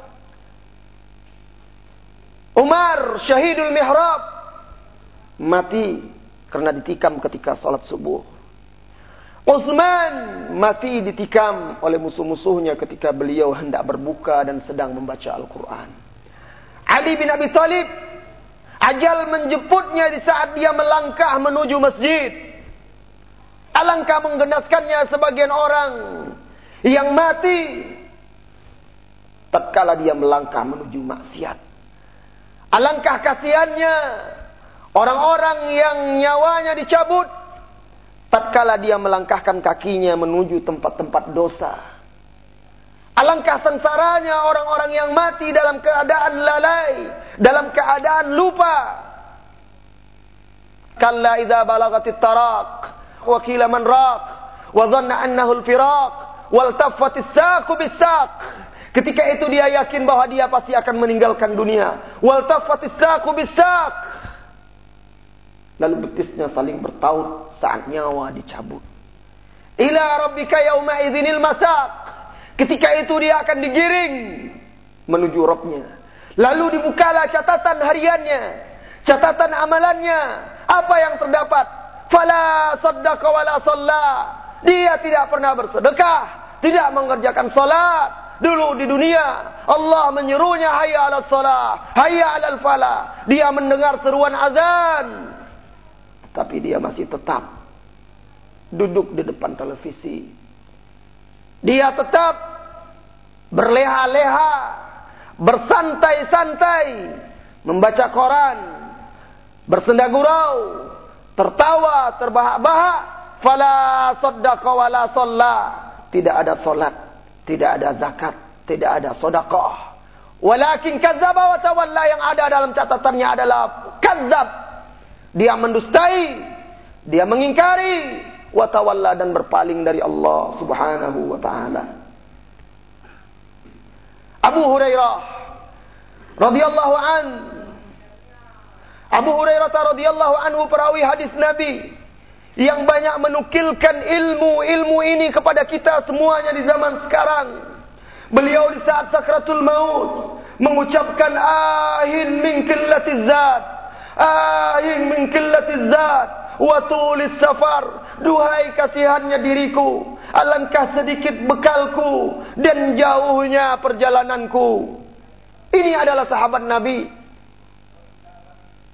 Umar syahidul mihrab mati karena ditikam ketika salat subuh. Utsman mati ditikam oleh musuh-musuhnya ketika beliau hendak berbuka dan sedang membaca Al-Quran. Ali bin Abi Thalib ajal menjemputnya di saat dia melangkah menuju masjid. Alangkah menggenaskannya sebagian orang yang mati tatkala dia melangkah menuju maksiat. Alangkah kasihannya orang-orang yang nyawanya dicabut tatkala dia melangkahkan kakinya menuju tempat-tempat dosa. Alangkah sengsaranya orang-orang yang mati dalam keadaan lalai, dalam keadaan lupa. Kalla idza balagatit taraq wa qila man raq wa dhanna annahu al-firaq wal taffatis saqu bis-saq. Ketika itu dia yakin bahwa dia pasti akan meninggalkan dunia. Wal taffatis saqu bis-saq. Lalu betisnya saling bertaut saat nyawa dicabut. Ila rabbika yauma idzinil masaq. Ketika itu dia akan digiring menuju Rabbnya. Lalu dibukalah catatan hariannya, catatan amalannya, apa yang terdapat. Fala saddaqa wala. Dia tidak pernah bersedekah, tidak mengerjakan salat, dulu di dunia Allah menyerunya hayya 'alas shalah, hayya 'alal falah. Dia mendengar seruan azan, tapi dia masih tetap duduk di depan televisi. Dia tetap berleha-leha, bersantai-santai, membaca koran, bersenda gurau, tertawa, terbahak-bahak, fala saddaqa wala. Tidak ada solat, tidak ada zakat, tidak ada sedekah. Walakin kadzdzaba wa tawalla yang ada dalam catatannya adalah kadzdzab dia mendustai, dia mengingkari, watawalla dan berpaling dari Allah Subhanahu wa taala. Abu Hurairah radhiyallahu an Abu Hurairah radhiyallahu anhu perawi hadis Nabi yang banyak menukilkan ilmu-ilmu ini kepada kita semuanya di zaman sekarang. Beliau di saat sakratul maut mengucapkan ahin min qillatiz zat Ahin min qillatiz zat safar. Duhai kasihannya diriku, alangkah sedikit bekalku dan jauhnya perjalananku. Ini adalah sahabat Nabi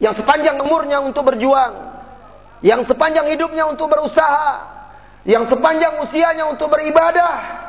yang sepanjang umurnya untuk berjuang, yang sepanjang hidupnya untuk berusaha, yang sepanjang usianya untuk beribadah.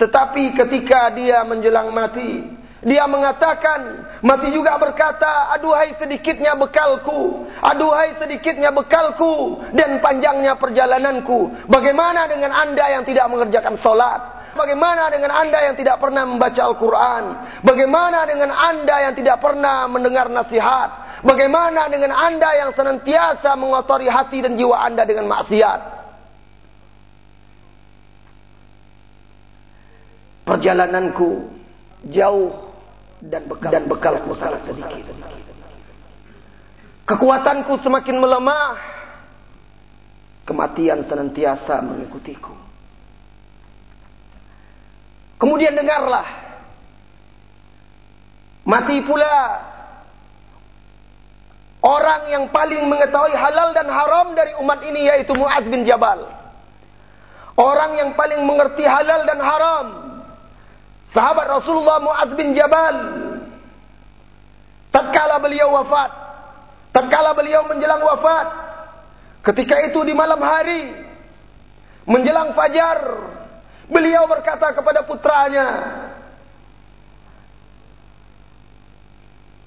Tetapi ketika dia menjelang mati, dia mengatakan, mati juga berkata, aduhai sedikitnya bekalku, aduhai sedikitnya bekalku, dan panjangnya perjalananku. Bagaimana dengan anda yang tidak mengerjakan solat? Bagaimana dengan anda yang tidak pernah membaca Al-Quran? Bagaimana dengan anda yang tidak pernah mendengar nasihat? Bagaimana dengan anda yang senantiasa mengotori hati dan jiwa anda dengan maksiat? Perjalananku jauh dan bekal dan bekalku sangat sedikit. Kekuatanku semakin melemah. Kematian senantiasa mengikutiku. Kemudian dengarlah Mati pula orang yang paling mengetahui halal dan haram dari umat ini yaitu Muaz bin Jabal. Orang yang paling mengerti halal dan haram. Sahabat Rasulullah Muaz bin Jabal. Tatkala beliau wafat. Tatkala beliau menjelang wafat. Ketika itu di malam hari. Menjelang fajar. Beliau berkata kepada putranya.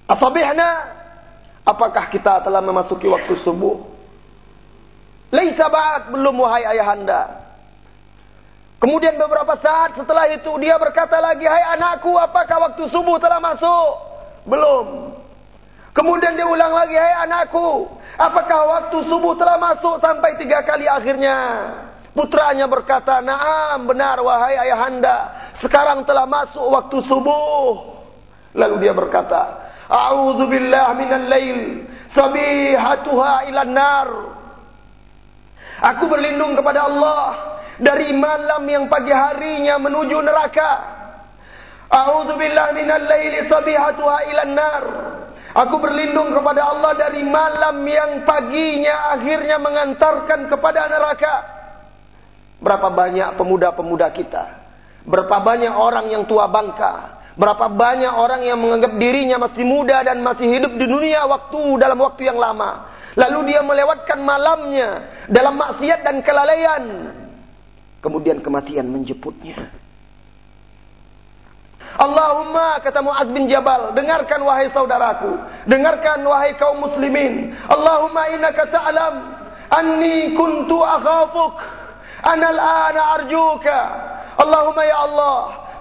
Asabihna, apakah kita telah memasuki waktu subuh? Laisa ba'd, belum wahai ayahanda. Kemudian beberapa saat setelah itu dia berkata lagi, "Hai anakku, apakah waktu subuh telah masuk?" Belum. Kemudian dia ulang lagi, "Hai anakku, apakah waktu subuh telah masuk?" Sampai tiga kali akhirnya putranya berkata, "Na'am, benar wahai ayahanda, sekarang telah masuk waktu subuh." Lalu dia berkata, A'udzu billah minal lail sabihatuha ilan nar. Aku berlindung kepada Allah dari malam yang pagi harinya menuju neraka. A'udzu billah minal lail sabihatuha ilan nar. Aku berlindung kepada Allah dari malam yang paginya akhirnya mengantarkan kepada neraka. Berapa banyak pemuda-pemuda kita? Berapa banyak orang yang tua bangka? Berapa banyak orang yang menganggap dirinya masih muda dan masih hidup di dunia waktu dalam waktu yang lama. Lalu dia melewatkan malamnya dalam maksiat dan kelalaian. Kemudian kematian menjemputnya. Allahumma kata Muaz bin Jabal, dengarkan wahai saudaraku, dengarkan wahai kaum muslimin. Allahumma innaka ta'lam anni kuntu akhafuk, ana al-ana arjuka. Allahumma ya Allah,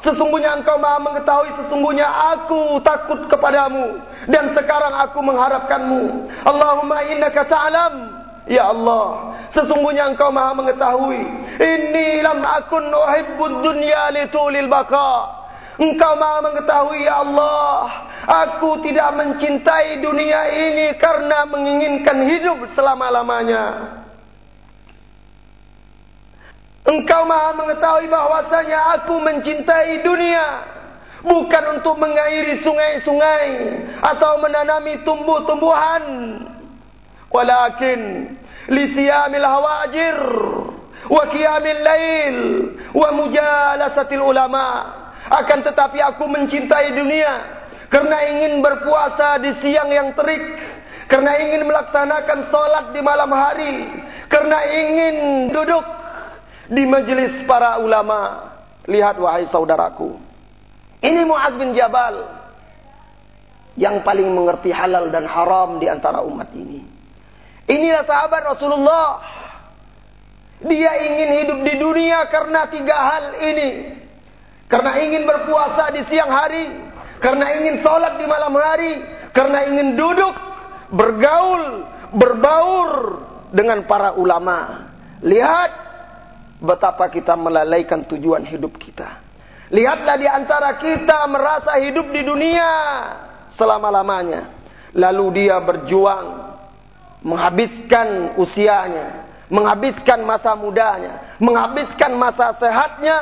Sesungguhnya engkau maha mengetahui sesungguhnya aku takut kepadamu. Dan sekarang aku mengharapkanmu. Allahumma innaka ta'lam. Ya Allah, sesungguhnya engkau maha mengetahui. Inni lam akun uhibbud dunya litulil baka. Engkau maha mengetahui ya Allah. Aku tidak mencintai dunia ini karena menginginkan hidup selama-lamanya. Engkau maha mengetahui bahwasanya aku mencintai dunia. Bukan untuk mengairi sungai-sungai. Atau menanami tumbuh-tumbuhan. Hawajir. Wa qiyamil lail. Wa mujalasatil ulama. Akan tetapi aku mencintai dunia. Karena ingin berpuasa di siang yang terik. Karena ingin melaksanakan solat di malam hari. Karena ingin duduk di majelis para ulama. Lihat wahai saudaraku. Ini Muaz bin Jabal yang paling mengerti halal dan haram di antara umat ini. Inilah sahabat Rasulullah. Dia ingin hidup di dunia karena tiga hal ini. Karena ingin berpuasa di siang hari. Karena ingin sholat di malam hari. Karena ingin duduk, bergaul, berbaur dengan para ulama. Lihat betapa kita melalaikan tujuan hidup kita. Lihatlah di antara kita merasa hidup di dunia selama-lamanya. Lalu dia berjuang menghabiskan usianya, menghabiskan masa mudanya, menghabiskan masa sehatnya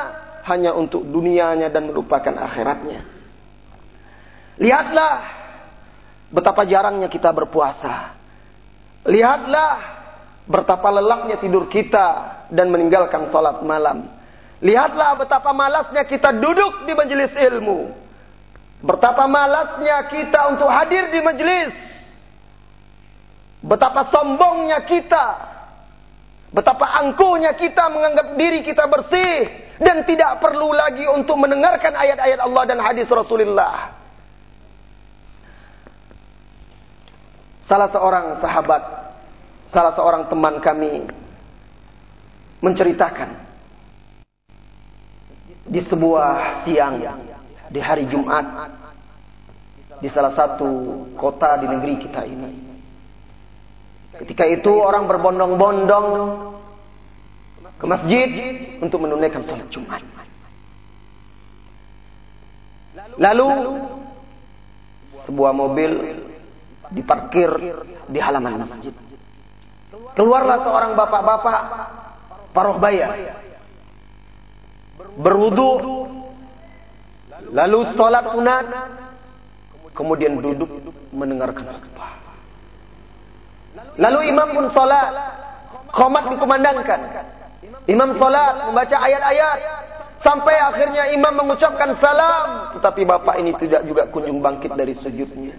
hanya untuk dunianya dan melupakan akhiratnya. Lihatlah betapa jarangnya kita berpuasa. Lihatlah Betapa lelapnya tidur kita dan meninggalkan sholat malam. Lihatlah betapa malasnya kita duduk di majelis ilmu. Betapa malasnya kita untuk hadir di majelis. Betapa sombongnya kita. Betapa angkuhnya kita menganggap diri kita bersih. Dan tidak perlu lagi untuk mendengarkan ayat-ayat Allah dan hadis Rasulullah. Salah seorang sahabat salah seorang teman kami menceritakan di sebuah siang di hari Jumat di salah satu kota di negeri kita ini. Ketika itu orang berbondong-bondong ke masjid untuk menunaikan salat Jumat. Lalu sebuah mobil diparkir di halaman masjid. Keluarlah seorang bapak-bapak paruh baya. Berwudu. Lalu sholat sunat. kemudian duduk mendengarkan khutbah. Lalu imam pun salat, khomat dikumandangkan. Imam salat membaca ayat-ayat sampai akhirnya imam mengucapkan salam, tetapi bapak ini tidak juga kunjung bangkit dari sujudnya.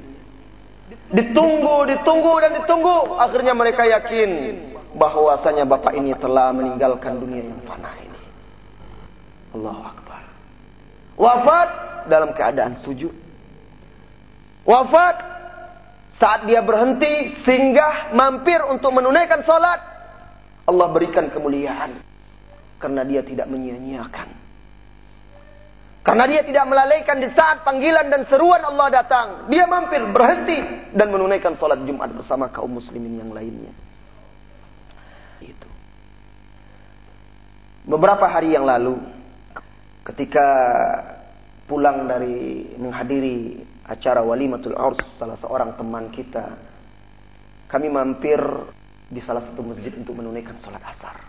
Ditunggu, ditunggu dan ditunggu, akhirnya mereka yakin bahwasanya bapak ini telah meninggalkan dunia yang fana ini. Allahu akbar. Wafat dalam keadaan sujud. Wafat saat dia berhenti singgah mampir untuk menunaikan salat. Allah berikan kemuliaan karena dia tidak menyia-nyiakan. Karena dia tidak melalaikan di saat panggilan dan seruan Allah datang. Dia mampir berhenti dan menunaikan salat Jumat bersama kaum muslimin yang lainnya. Itu. Beberapa hari yang lalu ketika pulang dari menghadiri acara walimatul urs salah seorang teman kita. Kami mampir di salah satu masjid untuk menunaikan sholat asar.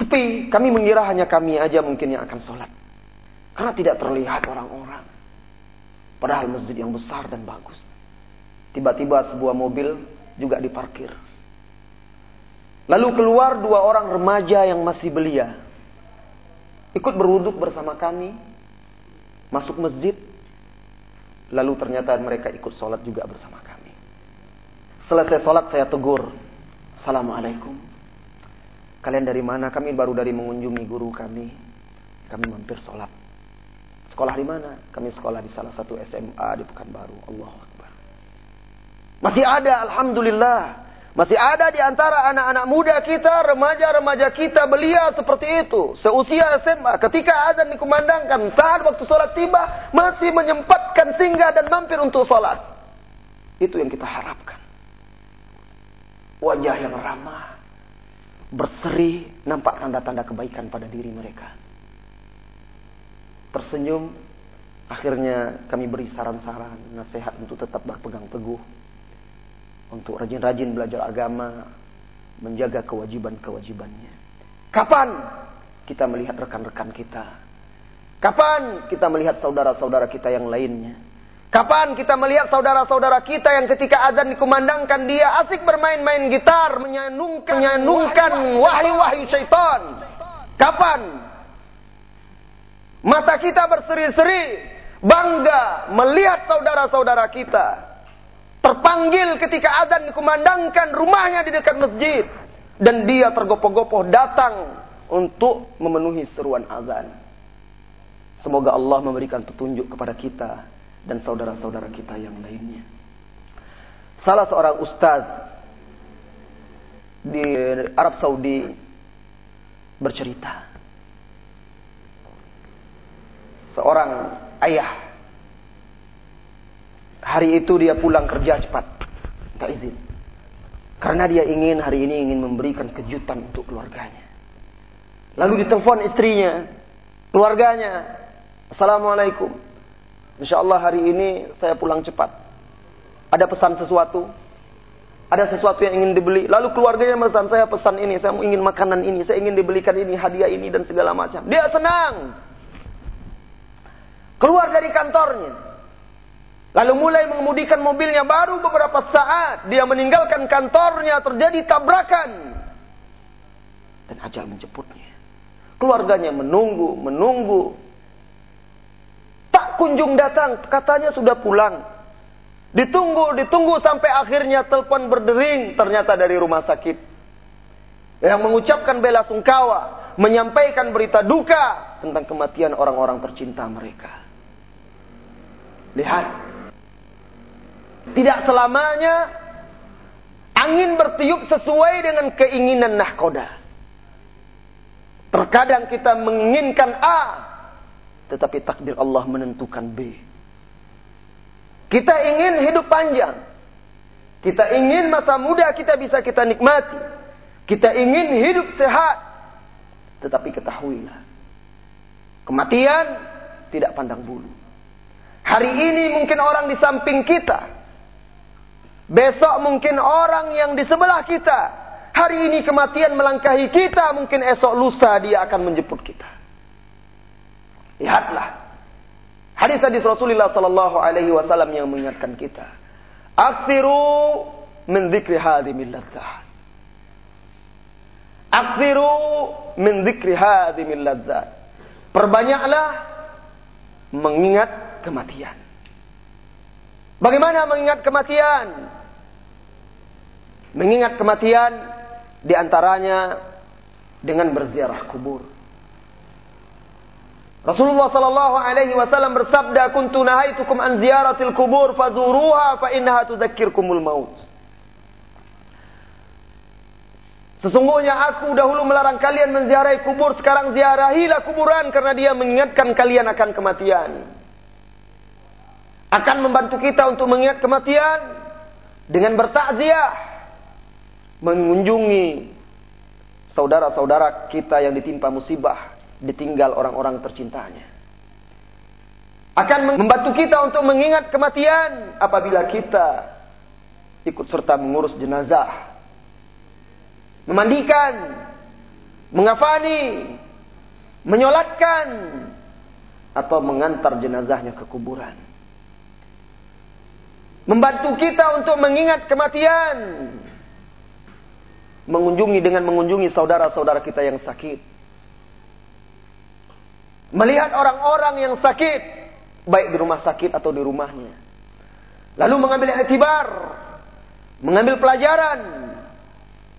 Sepi kami mengira hanya kami aja mungkin yang akan sholat. Karena tidak terlihat orang-orang. Padahal masjid yang besar dan bagus. Tiba-tiba sebuah mobil juga diparkir. Lalu keluar dua orang remaja yang masih belia. Ikut berwuduk bersama kami. Masuk masjid Lalu ternyata mereka ikut sholat juga bersama kami. Selesai sholat saya tegur. Assalamualaikum. Kalian dari mana? Kami baru dari mengunjungi guru kami. Kami mampir sholat. Sekolah di mana? Kami sekolah di salah satu SMA di Pekanbaru. Allah Akbar. Masih ada, Alhamdulillah. Masih ada di antara anak-anak muda kita, remaja-remaja kita belia seperti itu. Seusia SMA, ketika azan dikumandangkan, saat waktu sholat tiba, masih menyempatkan singgah dan mampir untuk sholat. Itu yang kita harapkan. Wajah yang ramah, berseri, nampak tanda-tanda kebaikan pada diri mereka. Tersenyum, akhirnya kami beri saran-saran, nasihat untuk tetap berpegang teguh untuk rajin-rajin belajar agama, menjaga kewajiban-kewajibannya. Kapan kita melihat rekan-rekan kita? Kapan kita melihat saudara-saudara kita yang lainnya? Kapan kita melihat saudara-saudara kita yang ketika azan dikumandangkan dia asik bermain-main gitar, menyanungkan, menyanungkan wahyu-wahyu syaitan? Kapan? Mata kita berseri-seri, bangga melihat saudara-saudara kita terpanggil ketika azan dikumandangkan rumahnya di dekat masjid dan dia tergopoh-gopoh datang untuk memenuhi seruan azan. Semoga Allah memberikan petunjuk kepada kita dan saudara-saudara kita yang lainnya. Salah seorang ustaz di Arab Saudi bercerita. Seorang ayah Hari itu dia pulang kerja cepat. Tak izin. Karena dia ingin hari ini ingin memberikan kejutan untuk keluarganya. Lalu ditelepon istrinya, keluarganya. Assalamualaikum. Insya Allah hari ini saya pulang cepat. Ada pesan sesuatu. Ada sesuatu yang ingin dibeli. Lalu keluarganya pesan saya pesan ini. Saya ingin makanan ini. Saya ingin dibelikan ini, hadiah ini dan segala macam. Dia senang. Keluar dari kantornya. Lalu mulai mengemudikan mobilnya baru beberapa saat dia meninggalkan kantornya terjadi tabrakan dan ajal menjemputnya. Keluarganya menunggu, menunggu. Tak kunjung datang, katanya sudah pulang. Ditunggu, ditunggu sampai akhirnya telepon berdering ternyata dari rumah sakit. Yang mengucapkan bela sungkawa, menyampaikan berita duka tentang kematian orang-orang tercinta mereka. Lihat, tidak selamanya angin bertiup sesuai dengan keinginan nahkoda. Terkadang kita menginginkan A, tetapi takdir Allah menentukan B. Kita ingin hidup panjang. Kita ingin masa muda kita bisa kita nikmati. Kita ingin hidup sehat. Tetapi ketahuilah. Kematian tidak pandang bulu. Hari ini mungkin orang di samping kita Besok mungkin orang yang di sebelah kita. Hari ini kematian melangkahi kita. Mungkin esok lusa dia akan menjemput kita. Lihatlah. Hadis-hadis Rasulullah sallallahu alaihi wasallam yang mengingatkan kita. Aktsiru min dzikri hadhimil ladzat. Aktsiru min dzikri hadhimil ladzat. Perbanyaklah mengingat kematian. Bagaimana mengingat kematian? Mengingat kematian di antaranya dengan berziarah kubur. Rasulullah sallallahu alaihi wasallam bersabda, "Kuntu nahaitukum an ziyaratil kubur fazuruha fa innaha tudzakirkumul maut." Sesungguhnya aku dahulu melarang kalian menziarahi kubur, sekarang ziarahilah kuburan karena dia mengingatkan kalian akan kematian. Akan membantu kita untuk mengingat kematian dengan bertakziah, mengunjungi saudara-saudara kita yang ditimpa musibah, ditinggal orang-orang tercintanya. Akan membantu kita untuk mengingat kematian apabila kita ikut serta mengurus jenazah memandikan, mengafani, menyolatkan, atau mengantar jenazahnya ke kuburan. Membantu kita untuk mengingat kematian. Mengunjungi dengan mengunjungi saudara-saudara kita yang sakit. Melihat orang-orang yang sakit. Baik di rumah sakit atau di rumahnya. Lalu mengambil etibar. Mengambil pelajaran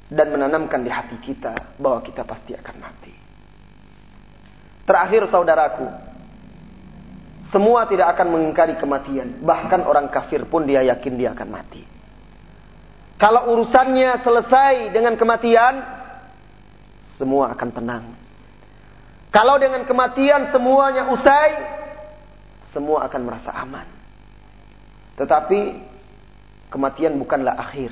dan menanamkan di hati kita bahwa kita pasti akan mati. Terakhir saudaraku, semua tidak akan mengingkari kematian, bahkan orang kafir pun dia yakin dia akan mati. Kalau urusannya selesai dengan kematian, semua akan tenang. Kalau dengan kematian semuanya usai, semua akan merasa aman. Tetapi kematian bukanlah akhir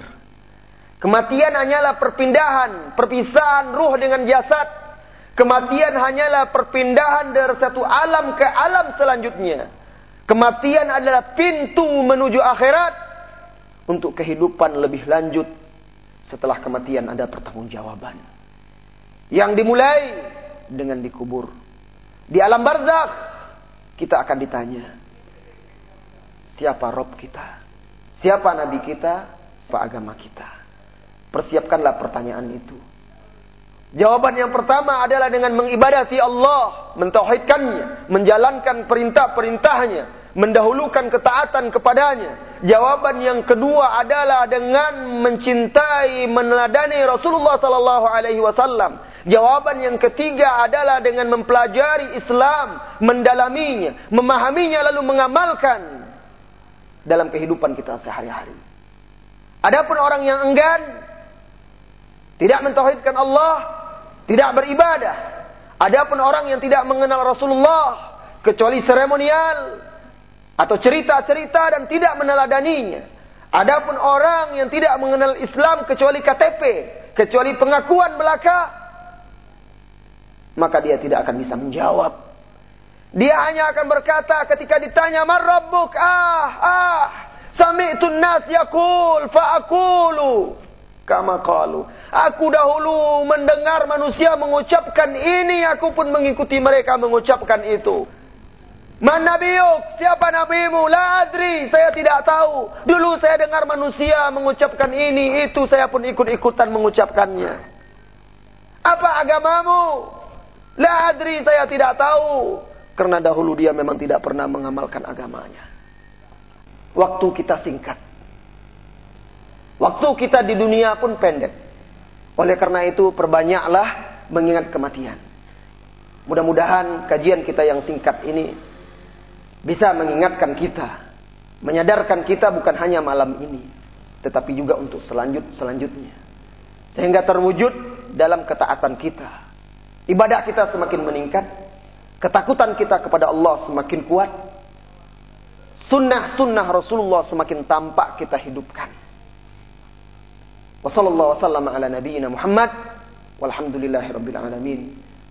Kematian hanyalah perpindahan, perpisahan ruh dengan jasad. Kematian hanyalah perpindahan dari satu alam ke alam selanjutnya. Kematian adalah pintu menuju akhirat untuk kehidupan lebih lanjut. Setelah kematian ada pertanggungjawaban. Yang dimulai dengan dikubur. Di alam barzakh kita akan ditanya. Siapa Rob kita? Siapa Nabi kita? Siapa agama kita? Persiapkanlah pertanyaan itu. Jawaban yang pertama adalah dengan mengibadati Allah, mentauhidkannya, menjalankan perintah-perintahnya, mendahulukan ketaatan kepadanya. Jawaban yang kedua adalah dengan mencintai, meneladani Rasulullah sallallahu alaihi wasallam. Jawaban yang ketiga adalah dengan mempelajari Islam, mendalaminya, memahaminya lalu mengamalkan dalam kehidupan kita sehari-hari. Adapun orang yang enggan tidak mentauhidkan Allah, tidak beribadah. Adapun orang yang tidak mengenal Rasulullah kecuali seremonial atau cerita-cerita dan tidak meneladaninya. Adapun orang yang tidak mengenal Islam kecuali KTP, kecuali pengakuan belaka, maka dia tidak akan bisa menjawab. Dia hanya akan berkata ketika ditanya, "Man rabbuk?" Ah, ah, sami'tu nas yaqul fa aqulu kama qalu. Aku dahulu mendengar manusia mengucapkan ini, aku pun mengikuti mereka mengucapkan itu. Man nabiyuk? Siapa nabimu? La adri, saya tidak tahu. Dulu saya dengar manusia mengucapkan ini, itu saya pun ikut-ikutan mengucapkannya. Apa agamamu? La adri, saya tidak tahu. Karena dahulu dia memang tidak pernah mengamalkan agamanya. Waktu kita singkat. Waktu kita di dunia pun pendek. Oleh karena itu perbanyaklah mengingat kematian. Mudah-mudahan kajian kita yang singkat ini bisa mengingatkan kita, menyadarkan kita bukan hanya malam ini, tetapi juga untuk selanjut selanjutnya. Sehingga terwujud dalam ketaatan kita. Ibadah kita semakin meningkat, ketakutan kita kepada Allah semakin kuat, sunnah-sunnah Rasulullah semakin tampak kita hidupkan. Wassalamualaikum warahmatullahi wabarakatuh.